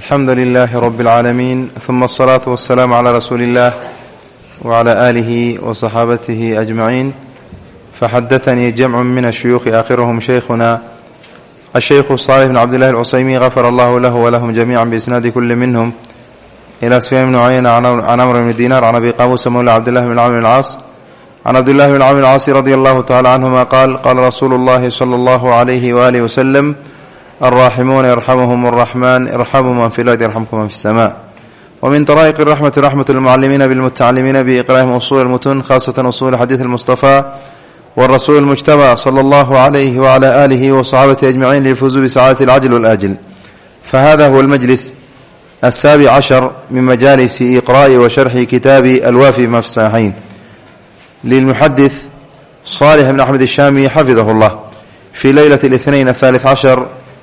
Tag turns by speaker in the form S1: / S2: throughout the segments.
S1: alxamdu lilaahi rabi اlcaalamiin uma asalaatu wasalaamu calaa rasuuli illah wcala aalihi wasaxaabatihi ajmaciin faxadatanii jamcu min ashuyuuqi aakhiruhum shaykhuna. Ashaykhu saalix bn cabdillahi alcusaymiin gafara allahu lahu walahum jamiica biisnaadi kulli minhum. Ila sufyaan bni cuyayna can amr bni dinar can abi qaamuusa mawla cabdillahi bn camr bn caas can cabdillahi bn camr bn caasi radi allahu tacala canhuma qaal qaala rasuulu llahi sala allahu alayhi waalihi waslem alraaximuuna yarxamuhum araxmaan irxamuu man fi lardi yarxamkum man fi sama wmin daraa'iq raxmati raxmat lmucalimiina bilmutacalimiina biiqraa'ihim usuul lmutun khasatan usuul xadiid almustafa warasuul mujtaba sala allahu alayhi wcala aalihi wasaxaabatihi ajmaciin liyafuzuu bisacaadati alcajl walajl fahada huwa almajlis asaabic cashar min majaalisi iqra'i wa sharxi kitaabi alwaafi bima fi saxiixayn lilmuxadith salix bn axmed ishaami xafidahu llah fi leylati اlithnain athaalith cashar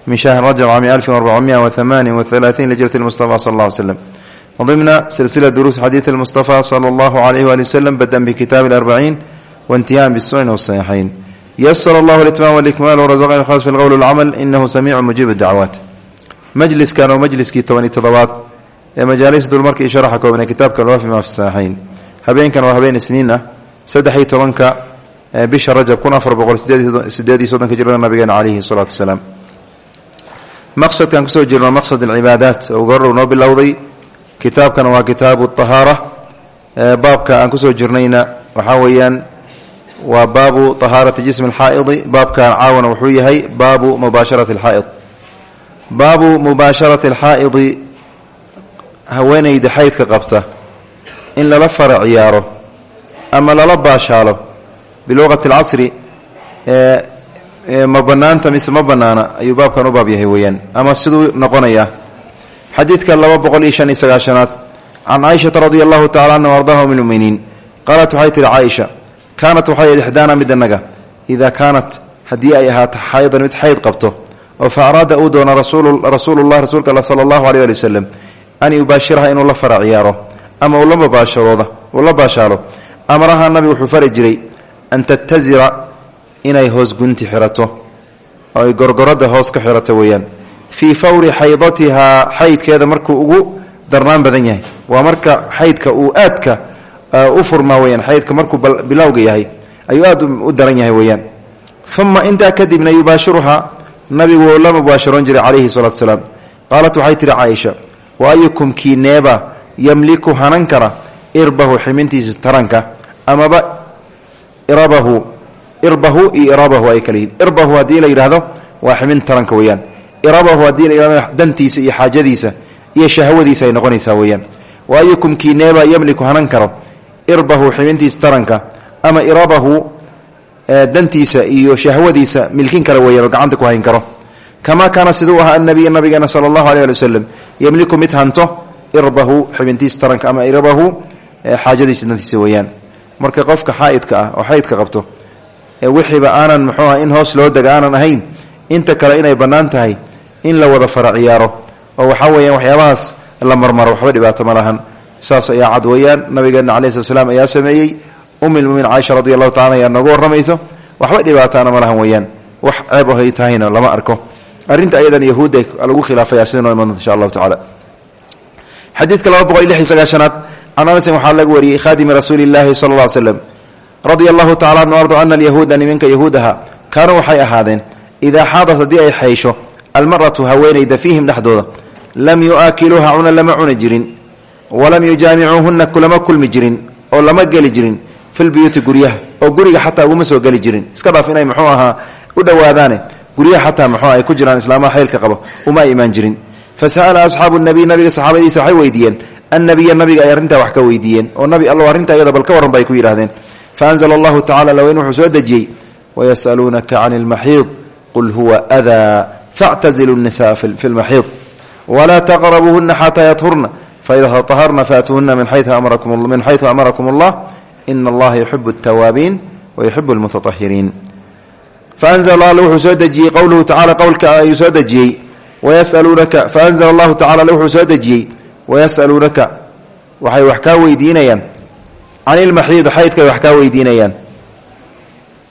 S1: min shahr rajab cami alfin arbacmiya wahamaanin wahalaatiin lijrati mustafa sal alla slem wdimna silsila duruus xadiid mustafa sala allahu alayh wali waslem badan bikitaabi arbaciin waintihaain bisunan wasaxiixayn yasr allah litmam wlikmaal wrazaqan ikhlas fi lqowl wlcamal inahu samiicu mujiib dacwaat majliskan oo majliskii tobani todobaad ee majaalis dulmarka iyo sharaxa koobne kitaabka lwafima fi saxiixayn habeenkan waa habeen isniin ah saddexii tobanka bisha rajab kun afar boqol sideed iyo soddonka jirada nabigeena calayhi salaatu wasalaam maqsadkan ku soo jirno maqsad alcibaadaat. Oo goordhow noo bilowday kitaabkana waa kitaabu ahaara baabka aan ku soo jirnayna waxa weeyaan waa baabu ahaarati jismi alxaa'idi baabka caawana wuxuu yahay baabu mubaasharati alxaa'id baabu mubaasharati alxaa'idi haweeneyda xaydka qabta in lala fara ciyaaro ama lala baashaalo. Biluqati alcasri ma banaanta mise ma banaana ayuu baabkan u baab yahay weeyaan. Ama siduu noqonayaa xadiidka laba boqol iyo shan iyo sagaashanaad can caaishata radia allahu tacala anha ardaha min muminiin qaalat waxay tihi caaisha kaanat waxay mid annaga idaa kaanat haddii ay ahaato xaydan mid xayd qabto oo fa araada uu doona rasuululah rasuulka all sala allahu aleh ali wasalam an yubaashiraha inuu la fara ciyaaro ama uu la baashaalo amaraha nabi wuxuu fari jiray an tatazira inay hoos gunti xirato oo ay gorgorada hoos ka xirato weeyaan. Fii fawri xaydatihaa xaydkeeda markuu ugu darnaan badan yahay. Waa marka xaydka uu aadka u furmaa weyaan xaydka markuu bilowga yahay ayuu aad u daran yahay weyaan uma intaa kadibna yubaashiruhaa nabigu la mubaasharoon jiray calayhi salaatu salaam. Qaalat waxay tihi caaisha wa ayukum kiineeba yamliku hanan kara irbahu ximintiisa taranka amaba irabahu irbahu iyo irabahu ay kala irbahu haddii la yidhaahdo waa ximin taranka weyaan irabahu haddii la dantiisa iyo xaajadiisa iyo shahwadiisa ay noqonaysaa weeyaan. Wa ayukum kiineeba yamliku hanan karo irbahu xibintiisa taranka ama irabahu dantiisa iyo shahwadiisa milkin kara weeyaan oo gacanta ku hayn karo. Kamaa kaana siduu ahaa annabiy nabigeena sala allahu aleh ali yamliku mid irbahu xibintiisa taranka ama irabahu xaajadiisa dantiisa weeyaan. Marka qofka xaaidka ah oo xaydka qabto wixiiba aanan muxuu ah in hoos loo dega aanan ahayn inta kale inay bannaan tahay in la wada fara ciyaaro oo waxaa weeyaan waxyaabahaas la marmaro waxba dhibaato ma lahan. Saas ayaa cad weeyaan nabigeena calayi slat slam ayaa sameeyey. Umilmumin caaisha radi allahu tacala ayaa noogu warramayso. Waxba dhibaataana ma lahan weeyaan. Wax ceeb ohay tahayna lama arko. Arrinta ayadan yahuudda lagu khilaafaya sida noo iman insha allahu tacala xadiidka laba boqol lix iyo sagaashanaad can anasin waxaa laga wariyey khaadimi rasuuli illaahi sala alla slam radia allahu tacala anu ardu ana alyahuuda niminka yahuudaha kaanuu waxay ahaadeen idaa xaadat haddii ay xaysho almaratu haweenayda fiihim dhexdooda lam yu'aakiluuha cuna lama cuni walam yujaamicuuhunna kulama kulmi jirin oo lama geli jirin filbuyuuti guryaha oo guriga xataa uguma soo geli jirin. Iska dhaaf inay muxuu ahaa u dhowaadaane guryaha xataa muxuu ay ku jiraan islaamaha xaylka qabo uma imaan jirin. Fa sa'ala asxaabu nabiy nabiga saxaabadiisa waxay weydiiyeen annabiya nabiga ay arrintaa wax ka weydiiyeen oo nabi allow arrintaa iyada bal ka warran bay ku yidhahdeen fa anzala allahu tacala laweyn wuxuu soo dejiyey wayas'aluunaka cani ilmaxiid qul huwa adaa factazilu nnisaa fi lmaxiid walaa taqrabuuhuna xataa yadhurna faida taharna faatuuhuna min xaytu amarakum allah ina allaha yuxibu altawaabiin wayuxibu almutatahiriin faanzla alla wuxuu soo dejiyey qowluhu tacala qowlka ayuu soo dejiyey wayasaluunaka faanzla allahu tacala wuxuu soo dejiyey wayasaluunaka waxay wax kaa weydiinayaan can ilmaxiidi xaydkay wax kaa weydiinayaan.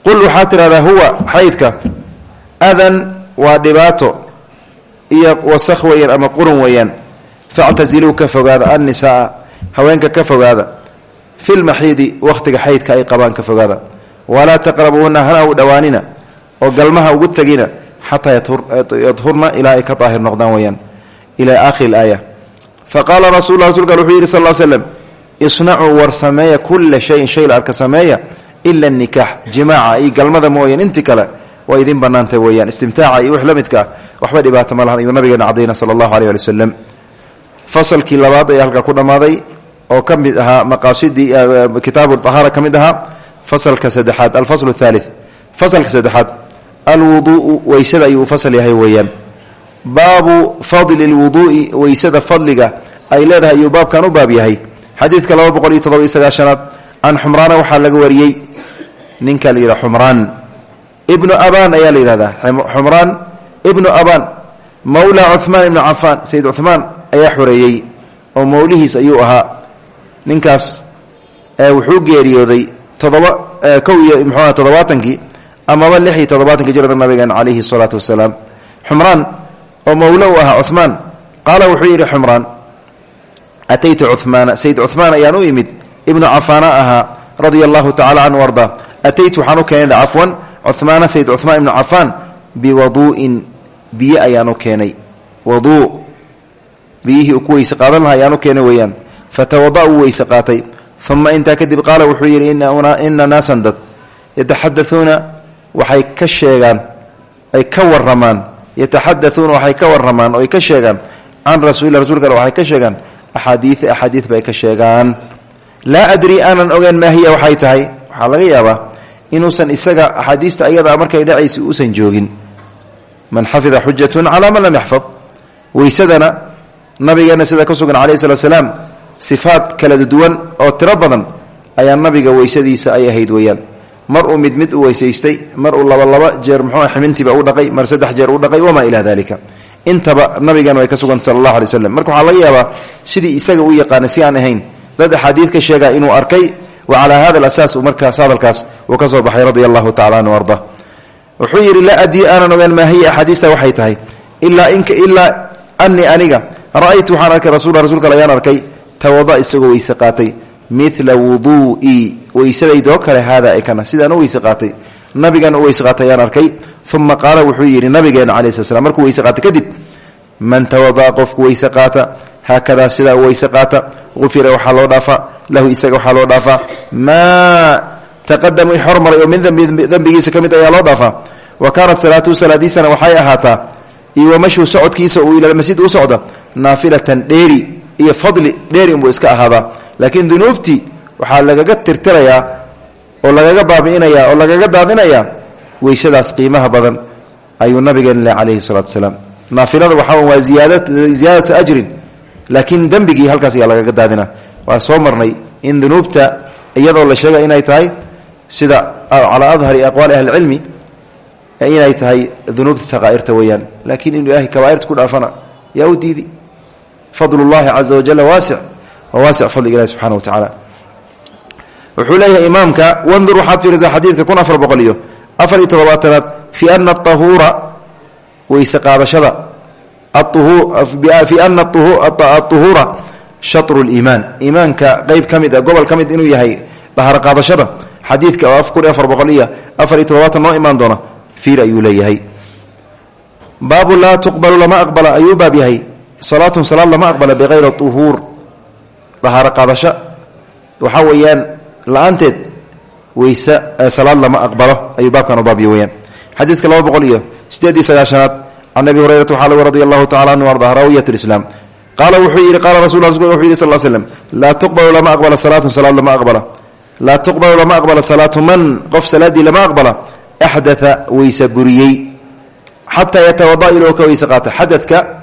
S1: qul waxaa tidhahdaa huwa xaydka adan waa dhibaato iyo wasakh weeyaan ama qurun weeyaan. factaziluu ka fogaada annisaaa haweenka ka fogaada. filmaxiidi wakhtiga xaydka ay qabaan ka fogaada. walaa taqrabuuna hana u dhowaanina oo galmaha ugu tegina xataa yadhurna ilaa ay ka daahir noqdaan weyaan ilaa aakhiri aaya fa qaala rasul rasulka wuxuu yidhi isnacuu war sameeya kula shayin shay la arka sameeya ila nikaax jimaaca iyo galmada mooyaan inti kale waa idin banaantay weyaan istimtaaca iyo wix la midka ah waxba dhibaato ma lahan ayuu nabigeena cadayna sala allahu aleyh ali wasalam fasalkii labaad ayaa halka ku dhammaaday oo ka mid ahaa maqaasidii kitaabu ahaara ka mid ahaa fasalka saddexaad alfasl thaali fasalka saddexaad alwuduuu weysada ayuu fasal yahay weeyaan. Baabu fadli lwuduui ay leedahay ayuu baabkan u xadiidka laba boqol iyo todoba iyo sagaashanaad can xumraana waxaa laga wariyey. Ninka la yidhaha xumraan. Ibnu abaan ayaa la yidhahdaa. Xumraan ibnu abaan. Mawla cuhmaan ibnu cafaan sayid cuhmaan ayaa xoreeyey oo mawlihiis ayuu ahaa. Ninkaas wuxuu geeriyooday todoba kow iyo muxuuha toddobaatankii amaba lix iyo toddobaatankii jirada nabigeena calayhi salaatu wasalaam. Xumraan oo mawlo u ahaa cuhmaan qaala wuxuu yidhi xumraan ataytu cuhmaana sayid cuhmaan ayaan u imid ibnu cafaana ahaa radia allahu tacala canhu arda ataytu waxaan u keenay cafwan cuhmaana sayid cuhmaan ibnu cafaan biwaduu'in biyo ayaan u keenay waduu biyihii uu ku weyse qaadan lahaa ayaan u keenay weeyaan fatawada wuu weyse qaatay uma intaa kadib qaala wuxuu yidhi ina naasan dad yataxadauuna waxay ka sheegaan ay ka waramaan yataxadauuna waxay ka waramaan oo ay ka sheegaan can rasuuli rasulka waxay ka sheegaan axaadiia axaadii bay ka sheegaan. Laa adri aanan ogeyn maa hiya waxay tahay. Waxaa laga yaabaa inuusan isaga axaadiista ayadaa markay dhacaysa uusan joogin. Man xafida xujatun calaa man lam yaxfad. Weysadana nabigeena sida ka sugan calayhi salatu salaam sifaad kala duwan oo tiro badan ayaa nabiga weysadiisa ay ahayd weeyaan. Mar uu mid mid u weysaystay mar uu laba laba jeer muxuu ximintiiba u dhaqay mar saddex jeer u dhaqay wamaa ilaa dalika intaba nabigeena way ka sugan sala allahu alay slam marka waxaa laga yaabaa sidii isaga u yaqaanay si aan ahayn. Dad axaadiid ka sheega inuu arkay wa calaa hada alasaas uu markaas uu ka soo baxay radia allahu tacala anhu arda. Wuxuu yidhi laa adii aanan ogaan maa hiya axaadiista waxay tahay. Ilaa ilaa anii aniga. Ra'aytu waxaan arkay rasuulka ayaan arkay. Tawada isagoo weyse qaatay. Mila wuduu'ii weysadaydaoo kale haada ay kana. Sidaan u weyse qaatay nabigan u weyse qaatay ayaan arkay. Uma qaala wuxuu yidhi nabigeena cala slam markuu weyse qaatay kadib man tawada'a qofku weyse qaata haakadaa sidaa weyse qaata ufira waxaa loo dhaafaa lahu isaga waxaa loo dhaafaa maa taqadam i hormaray oo min dembigiisa ka mid ayaa loo dhaafaa wa kaanat salaatuhu salaadiisana waxay ahaataa iyo wamashuu socodkiisa uu ila masjid u socda naafilatan dheeri iyo fadli dheeri unbuu iska ahaadaa. Laakiin dunuubtii waxaa lagaga tirtirayaa oo lagaga baabi'inayaa oo lagaga daadinayaa weysadaas qiimaha badan ayuu nabigeen leh calayhi salaatu salaam. Naafilada waxaa waa ziyaadatu ajrin laakiin dembigii halkaas ayaa lagaga daadina. Waa soo marnay in dunuubta iyadoo la sheega inay tahay sida calaa adhari aqwaali ahlicilmi inay tahay dunuubta saqaa'irta weeyaan. Laakiin inuu ilaahay kabaairta ku dhaafana yaa u diidi fadl llahi caza wajala waasic waa waasic fadliga ilahi subxana wa tacaala wuxuu leeyahay imaamka wandur waxaad fiirisaa xadiidka kun afar boqol iyo afar iyo todobaatanaad fi ana ahuura weyse qaadashada fi ana ahuura shatru liimaan iimaanka qeyb ka mid a gobol ka mid inuu yahay dahar qaadashada xadiidka oo kun iyo afar boqol iyo afar iyo todobaatan noo imaan doona fiir ayuu leeyahay. Baabu laa tuqbalu lama aqbala ayuu la'aanteed weyse salaad lama aqbalo ayuu baabkan u baabya weyaan xadiidka laba boqol iyo sideed iyo sagaashanaad abi hurayrata waxaa lagu radi allahu anhu arda raawiyat lislaam qaala wuxuu yidhi qaala rasul wuxuu yidhi sal slm laa tuqbalu lama aqbala salaatun salaad lama aqbala. Laa tuqbalu lama aqbala salaatu man qof salaaddii lama aqbala. Axdaa weyse buriyey. Xataa yatawada iloo ka weyse qaata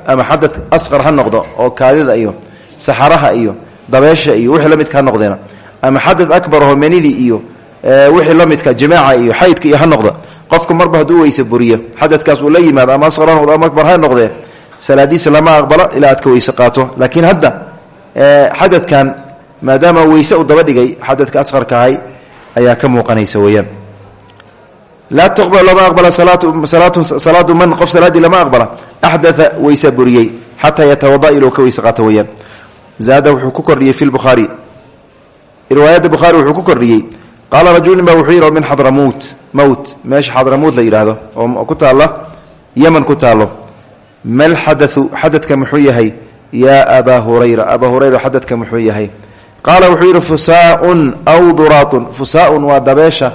S1: ama xadad asqar ha noqdo oo kaadida iyo saxaraha iyo dabeesha iyo wixii la midka ha noqdeena ama xadad akbar oo menidii iyo wixii la midka jimaaca iyo xaydka iyo ha qofku marba hadduu weyse buriyo xadadkaas uu la yimaado ama asqar ha ama akbar ha noqdee salaadiisa lama aqbalo ilaa aad ka weyse qaato. Laakiin hadda xadadkan maadaama weyse daba dhigay xadadka asqarka ahay ayaa ka muuqanaysa weeyaan. Laa tuqbal lama aqbala salaatu man qof salaaddii lama aqbala axdaa weyse buriyey xataa yatawada iluu ka weyse qaato weyaan zaada wuxuu ku kordhiyey fi riwaayadda bukhaari wuxuu ku kordhiyey. Qaala rajulin baa wuxuu yidhi min xadramuut mowt meesha xadramuut la yidhaahdo oo ku taalla yeman ku taallo mal xadau xadadka muxuu yahay? Yaa abaa hurayra. Abaa hurayra xadadka muxuu yahay? Qaala wuxuu yidhi fusaaun aw duraatun. Fusaaun waa dabeesha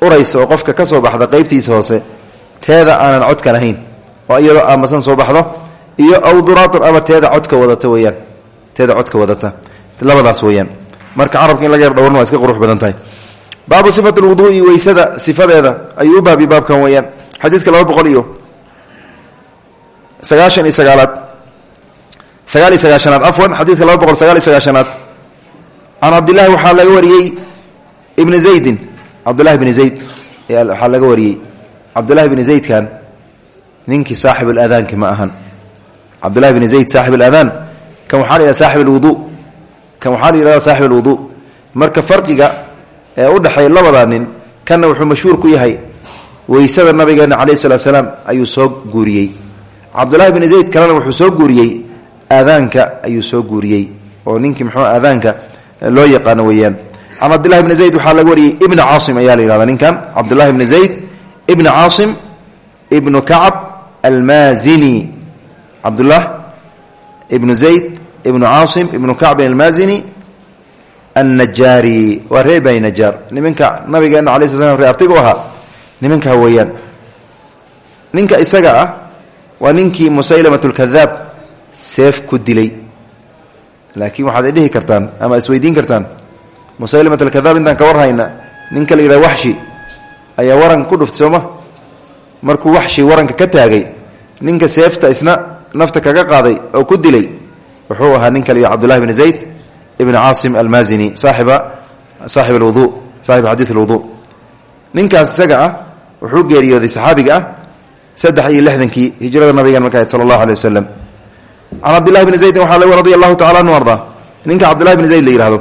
S1: uraysa oo qofka ka soo baxda qeybtiisa hoose. Teeda aanan codka lahayn. Oo iyadoo aamasan soo baxdo. Iyo aw duraatun ama teeda codka wadata weyaan teeda codka wadata. Labadaas weyaan marka carabka in laga yar dhowrna waa iska qurux badan tahay. Baabu sifat lwuduui weysada sifadeeda ayuu u baabi baabkan weyaan xadiidka laba boqol iyo sagaashan iyo sagaalaad. Sagaal iyo sagaashanaad afwan xadiidka laba boqol sagaal iyo sagaashanaad. Can cabdillahi waxaa laga wariyey ibni zaydin. Cabdullahi bni zayd waxaa laga wariyey. Cabdullahi bni zaydkan ninkii saaxib alaadaanki ma ahan. Cabdullahi bni zayd saaxib aladaan kan waxaa la yidhahda saaxib alwudu kan waxaa la yidhahda saaxib marka farqiga ee u dhexeeya labada nin kanna wuxuu mashhuur ku yahay weysada nabigeena calayhi salatu salaam ayuu soo guuriyey. Cabdullahi bni zayd kalena wuxuu soo guuriyey aadaanka ayuu soo guuriyey oo ninkii muxuu aadaanka loo yaqaano weeyaan. Can bni zayd waxaa laga wariyey ibna caasim ayaa la yihahda ninkan. Cabdullahi bni zayd ibna caasim ibnu kacab almaazini. Cabdullah ibnu zayd ibnu caasim ibnu kacbin almaazini annajaari waa reer bani najaar niminka nabigeena alay sl slam reabtigu ahaa niminkaa weeyaan ninka isaga ah waa ninkii musaylamat lkadaab seef ku dilay. Laakiin waxaad dhihi kartaan ama isweydiin kartaan musaylamat alkadaab intaan ka war hayna ninka la yidhaha waxshi ayaa waranka ku dhuftay sooma markuu waxshi waranka ka ninka seefta isna nafta kaga qaaday oo ku dilay wuxuu ahaa ninka la yidhaha cbdullahi bni zayd ibn caasim almaazini saaxiba saaxib alwudu saaxiba xadiid alwudu. Ninkaas isaga ah wuxuu geeriyooday saxaabiga ah saddex iyo lixdankii hijrada nabigan marka sala allahu aleh wasalam can cabdillahi bni zaydin waxaa laga radia allahu tacala anhu ardaa. Ninka cabdillahi bni zayd la yihahdo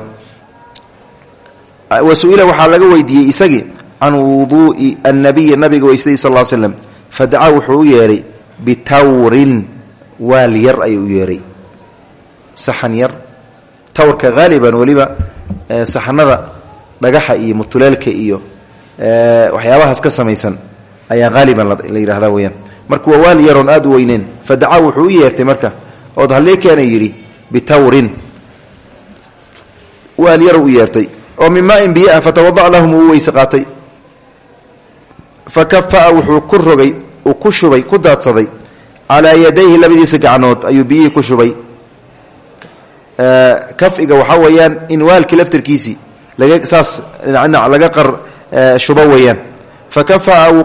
S1: wa su'ila waxaa laga weydiiyey isagii can wuduu'i annabiyi nabiga weysadii sal ll slam fadacaa wuxuu saxan yar tawrka haaliban weliba saxanada dhagaxa iyo mutuleelka iyo waxyaabahaas ka samaysan ayaa haaliban la yidhahda weyaan marka waa waal yaroon aada u weyneen fadacaa wuxuu u yeertay marka ood hallee keena yidhi bitawrin waal yarow u yeertay oo min maain biyo ah fatawada'a lahum uu weyse qaatay. Fa wuxuu ku rogay ku shubay ku daadsaday calaa yadayhi labadiisa gacnood ayuu biyihii ku shubay kafiga waxaa weeyaan in waalkii laftarkiisii laga saas dhinac laga qar shubo weeyaan. Fa kafa'a wuu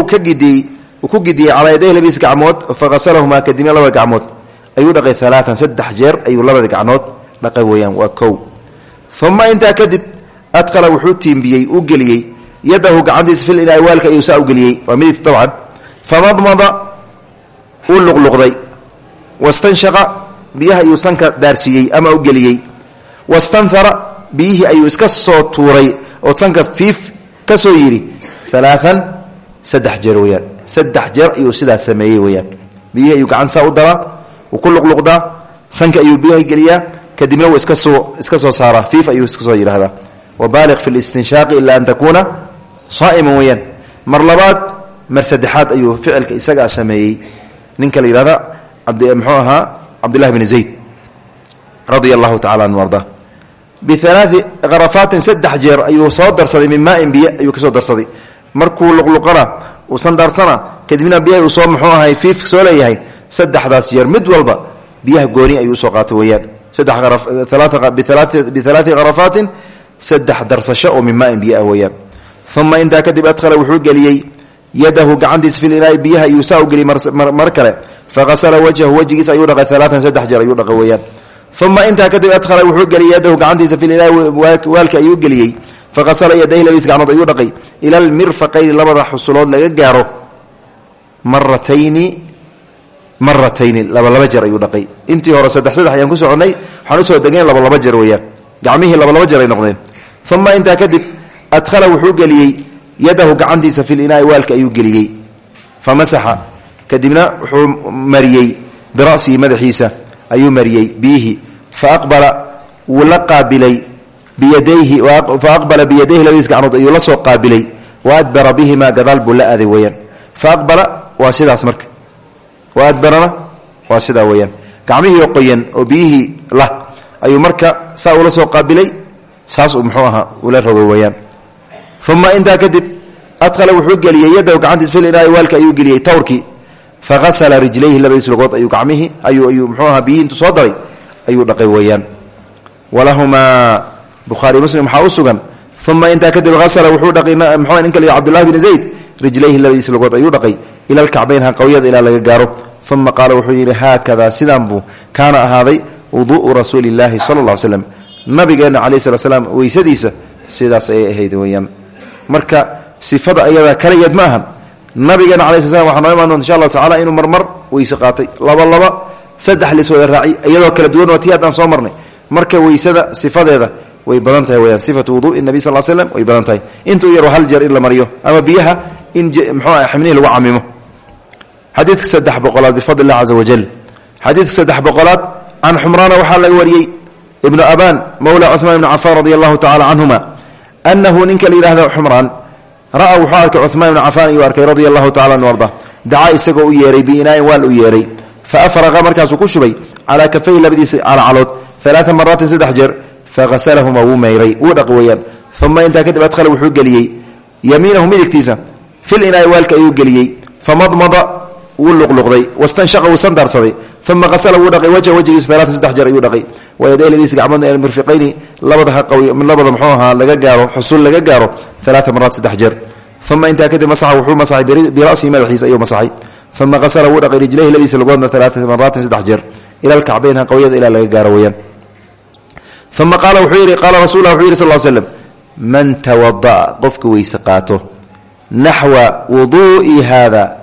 S1: uu ka gidiyey uu ku gidiyey calaa labadiisa gacmood faqasalahumaa kadibna labada gacmood. Ayuu dhaqay alaatan saddex jeer ayuu labada gacnood dhaqay weeyaan waa kow. Uma intaa kadib adqala wuxuu tiimbiyey u geliyey yadahu gacantiisa fil inaa waalka ayuu saa u geliyey waa midigta dabcan famadmada uu wastanshaqa biyaha ayuu sanka daarsiiyey ama u geliyey. Wastanhara biyihii ayuu iska soo tuuray oo sanka fiif ka soo yidhi alaaan saddex jeer weyaan saddex jeer ayuu sidaa sameeyey weyaan biyihii ayuu gacanta saa u daraa wuu ku luqluqdaa sanka ayuu biyaha geliyaa kadibna wuu iska soo iska soo saaraa. Fiif ayuu iska soo yidhahdaa wabaaliq fi listinshaaqi ila an takuuna saa'iman weyaan mar mar saddexaad ayuu ficilka isagaa sameeyey. Ninka la yihahda mxuu ahaa cabdillahi bni zayd radia allahu tacala anhu arda. Bialaai karafaatin saddex jeer ayuu soo darsaday min maain biyo ayuu ka soo darsaday. Markuu luqluqana uu sandaarsana kadibna biyaha uu soo muxuu ahay fiif soo leeyahay saddexdaas jeer mid walba biyaha gooni ayuu u soo qaatay weyaan bialaai karafaatin saddex darsasho oo min maain biyo ah weyaan uma intaa kadib adhala wuxuu geliyey yadahu gacantiisa fi inaai biyaha ayuu saa u mar kale. Faqasala wajhahu wejigiisa ayuu dhaqay alaatan saddex jeer ayuu dhaqay weyaan uma intaa kadib adhala wuxuu geliyey yadahu gacantiisa fi inaai waalka ayuu geliyey. Faqasala yadayhi labadiis gacnood ayuu dhaqay. Ila almirfaqayni labada xusulood laga gaaro. Maratayni maratayni labalaba jeer ayuu dhaqay. Intii hore saddex saddex ayaan ku soconnay waxaan u soo degeen labalaba jeer weyaan gacmihii labalaba jeer ay noqdeen. Uma intaa kadib adhala wuxuu geliyey yadahu gacantiisa fi linaai waalka ayuu geliyey. Famasaxa kadibna wuxuu mariyey bira'sihi madaxiisa ayuu mariyey biyihii fa aqbala wuu la qaabilay biyadayhi fa aqbala biyadayhi labadiis gacnood ayuu la soo qaabilay. Wa adbara bihimaa gadaal buu la aaday weyaan fa aqbala waa sidaas marka. Wa adbarana waa sidaa weyaan gacmihii qoyan oo biyihii lah ayuu marka saa ula soo qaabilay saas ula rogo weyaan uma intaa kadib adhala wuxuu geliyey yadahu gacantiis fil inaai waalka ayuu geliyey tawrkii faasla rijlayhi labadiis lugood ayuu gacmihii ayuu mxuu aha biyihii intuu soo daray ayuu dhaqay weeyaan walahumaa bukhaari muslim waxaa u sugan uma intaa kadib asla wuxuu dhaqay mxu ninka la cbdullahi bni zayd rijlayhi labadiis lugood ayuu dhaqay ila lkacbayn hanqawyada ilaa laga gaaro uma qaala wuxuu yidhi haakada sidaan buu kaana ahaaday wudu'u rasuuli illaahi sala alla ly slam nabigeenna calayh slat slaam weysadiisa sidaas ayay ahayd weeyaan marka sifada ayada kaligeed ma ahan nabigeena ala sl slam waxa noo doonta insha allahu tacala inuu marmar weyse qaatay. Laba laba saddex lis wada raaci iyadoo kala duwan waa tii haddaan soo marnay. Marka weysada sifadeeda way badan tahay weyaan sifatu wuduui nabi sal slm way badan tahay. Intuu yar hal jeer in mariyo ama biyaha in mxuu ah xibnihii lagu camimo xadiidka saddex boqolaad bifadli illah caza wajal xadiidka saddex boqolaad can xumraana waxaa laga wariyey ibnu abaan mowla cuhmaan ibni cafaan radi allahu tacala anahu ninka la yihahdo xumraan ra'a wuxuu arkay cumaan ibnu cafaan ayuu arkay radia allahu tacala anu arda dacaa isagoo u yeeray biinaain waal u yeeray fa afraqa markaasuu ku shubay calaa kafayhi labadiisa calacalood alaaa maraatin saddex jeer fahasalahuma wuu mayray wuu dhaq weeyaan uma intaa kadib adhala wuxuu geliyey yamiinahu midigtiisa fil inaai waalka ayuu geliyey famadmada wuu luqluqday wastanshaqa wuu sandaarsaday uma hasala wuu dhaqay wajha wajigiisa alaata saddex jeer ayuu dhaqay wayaday labadiisa gacmoodna ila mirfiqayni labada haqawi labada muxuu ahaa laga gaaro xusul laga gaaro alaaa maraat saddex jeer uma intaa kadib masaxa wuxuu masaxay birasihi madaxiisa ayuu masaxay uma hasala wuu dhaqay rijlayhi labadiisa lugoodna alaaa maraatin saddex jeer ila alkacbayn haqawyada ilaa laga gaaro weyaan uma qaala wuxuu yidhi qaala rasul wuxuu yidhi sal slm man tawada'a qofka weyse qaato naxwa wuduu'i haada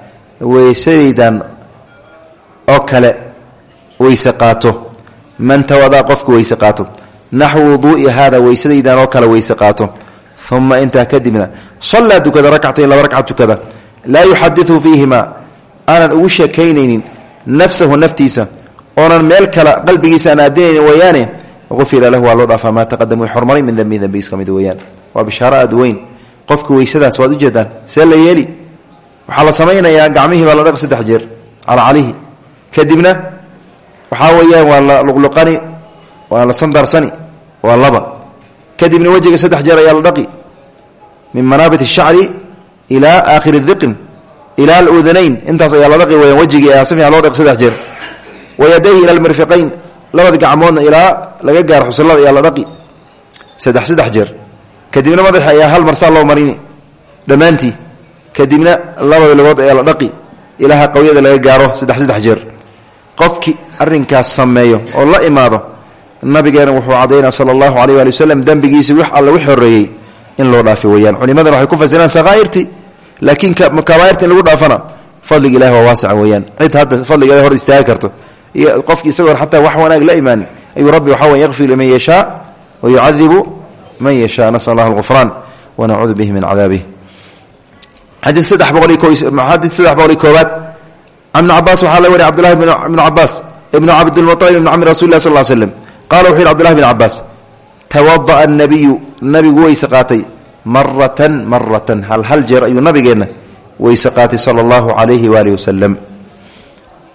S1: weyse qaato. Man tawadaa qofka weyse qaato. Naxwu wuduu'i haada weysadaydan oo kale weyse qaato. Uma intaa kadibna sallaa tukada rakcatayn laba ragca tukada laa yuxadiu fiihima aanan ugu sheekaynaynin nafsahu naftiisa. Oonan meel kale qalbigiisa aan aadinaynin weeyaane ufira lahu waa loo dhaafaa. Maa taqadam way hormaray min dambihi dambigiis ka mid weyaan waa bishaaro aad weyn. Qofka weysadaas waad ujeedaan waxaa weeyaan waa la luqluqani waa la sandarsani waa laba. Kadibna wejiga saddex jeer ayaa la dhaqi. Min manaabit shacri ilaa aakhiri diqn ilaa aludanayn intaas ayaa la dhaqi weyaan wejigii ayaa si fiican loo dhaqi saddex jeer. Wayadayhi ila almirfiqayn labada gacmoodna ilaa laga gaaro xusullada ayaa la dhaqi saddex saddex jeer. Kadibna madaxa ayaa hal marsaa loo marini dhammaantii kadibna labada lugood ayaa la dhaqi. Ilaaha qawyada laga gaaro saddex saddex jeer qofkii arrinkaas sameeyo oo la imaado nabigeena wuxuu cadaynaa sala allahu aleyh waali wasalam dembigiisii wix alle wix in loo dhaafi weyaan culimadana waxay ku fasiraan sakhaa'irti laakiin kabaairta in lagu dhaafana fadliga ilahi waa waasica weyaan cid hadda fadliga ilahi hor istaagi karto. Iyo qofki isagoon xataa wax wanaag la imaan ayuu rabbi waxaa wey yakfir liman wa yucadibu man yashaa. Nasal allah alghufraan wanacuudu bihi min cadaabih. Xadii saddex boqol iyo xadii saddex boqol iyo koobaad ibni cabaas waxaa la wariy cbdullahi ibnu cabaas ibnu cabdilmuطalib ibn cammi rasul lah sal ly slam qala wuxu yidhi cbdullahi bn cabaas tawada'a anabiyu nabigu weyse qaatay maratan maratan hal hal jeer ayuu nabigeenna weyse qaatay sala allahu calayhi waalihi wasalam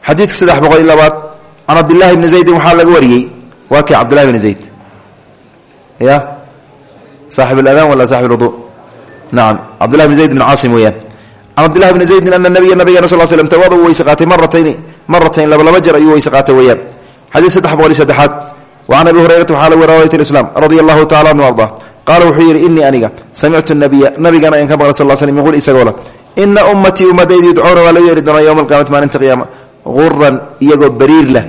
S1: xadiidka saddex boqol iyo labaad can cabdillahi bni zaydin waxaa laga wariyey waa kii cabdillahi bni zayd. Ya? Saaxib aladaan wala saaxib alwudu nacam cabdillahi bni zayd bn caasim weeyaan can cabdillahi bni zaydin ana nabiya nabigeena sal slm tawada uu weyse qaatay maratayn laba laba jeer ayuu weyse qaatay weeyaan. Xadiid saddex boqol iyo saddexaad. Wacan abi hurayrata waxaa laga wari rawayat lislaam radia allahu tacala anhu arda. Qaala wuxuu yidhi inii aniga samictu nabiya nabigan ayaan ka maqlay sal slm yquul isagoo le ina ummatii ummadaydu yudcuuna waa lagu yeeri doonaa yowma alqiyamati maalinta qiyaama uran iyagoo bariir leh.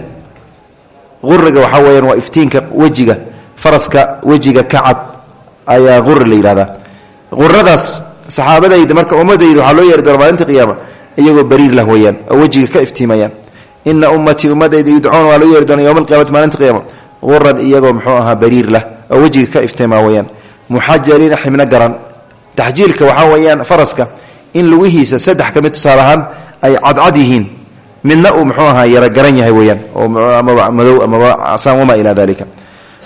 S1: Uriga waxaa weyaan waa iftiinka wejiga la saxaabadayda marka ummadayda waxaa loo yeeri doona qiyaama iyagoo bariir lah weyaan oo wejiga ka iftiimayaan. Ina ummatii ummadayda yudcuuna waa lagu yeeri doona yowma alqiyamati maalinta qiyaama uran iyagoo muxuu ahaa bariir lah oo wejiga ka iftiima weyaan muxajaliina garan. Taxjiilka waxaa weyaan faraska in lugihiisa saddex ka mid ay cadcad yihiin. Midna uu muxuu ahaa yara garan yahay weyaan amaba madow amaba casaan wamaa ilaa dalika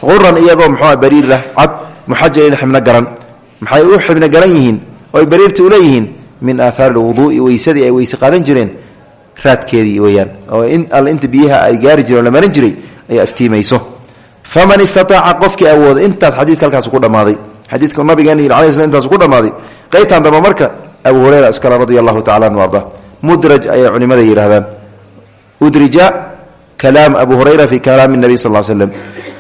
S1: quran iyagoo muxuu aha bariir lah cad. Muxajalin xibno garan. Maxay u xibno garan yihiin oy bariirta uleeyihiin min aathaari lwuduui weysadii ay weyse qaadan jireen raadkeedii weyaan oo in alle inta biyaha ay gaari jireen la marin jiray ay aftiimayso faman istataaca qofkii awooda intaas xadiidka halkaas ku dhammaaday. Xadiidka nabigeena yidhi alai sl intaas ku dhammaaday. Qaybtan damba marka abu hureyra iskale radia allahu tacala mudraj ayay culimada yidhahdaan udrija kalaam abu hurayra fi kalaami nabi sal slem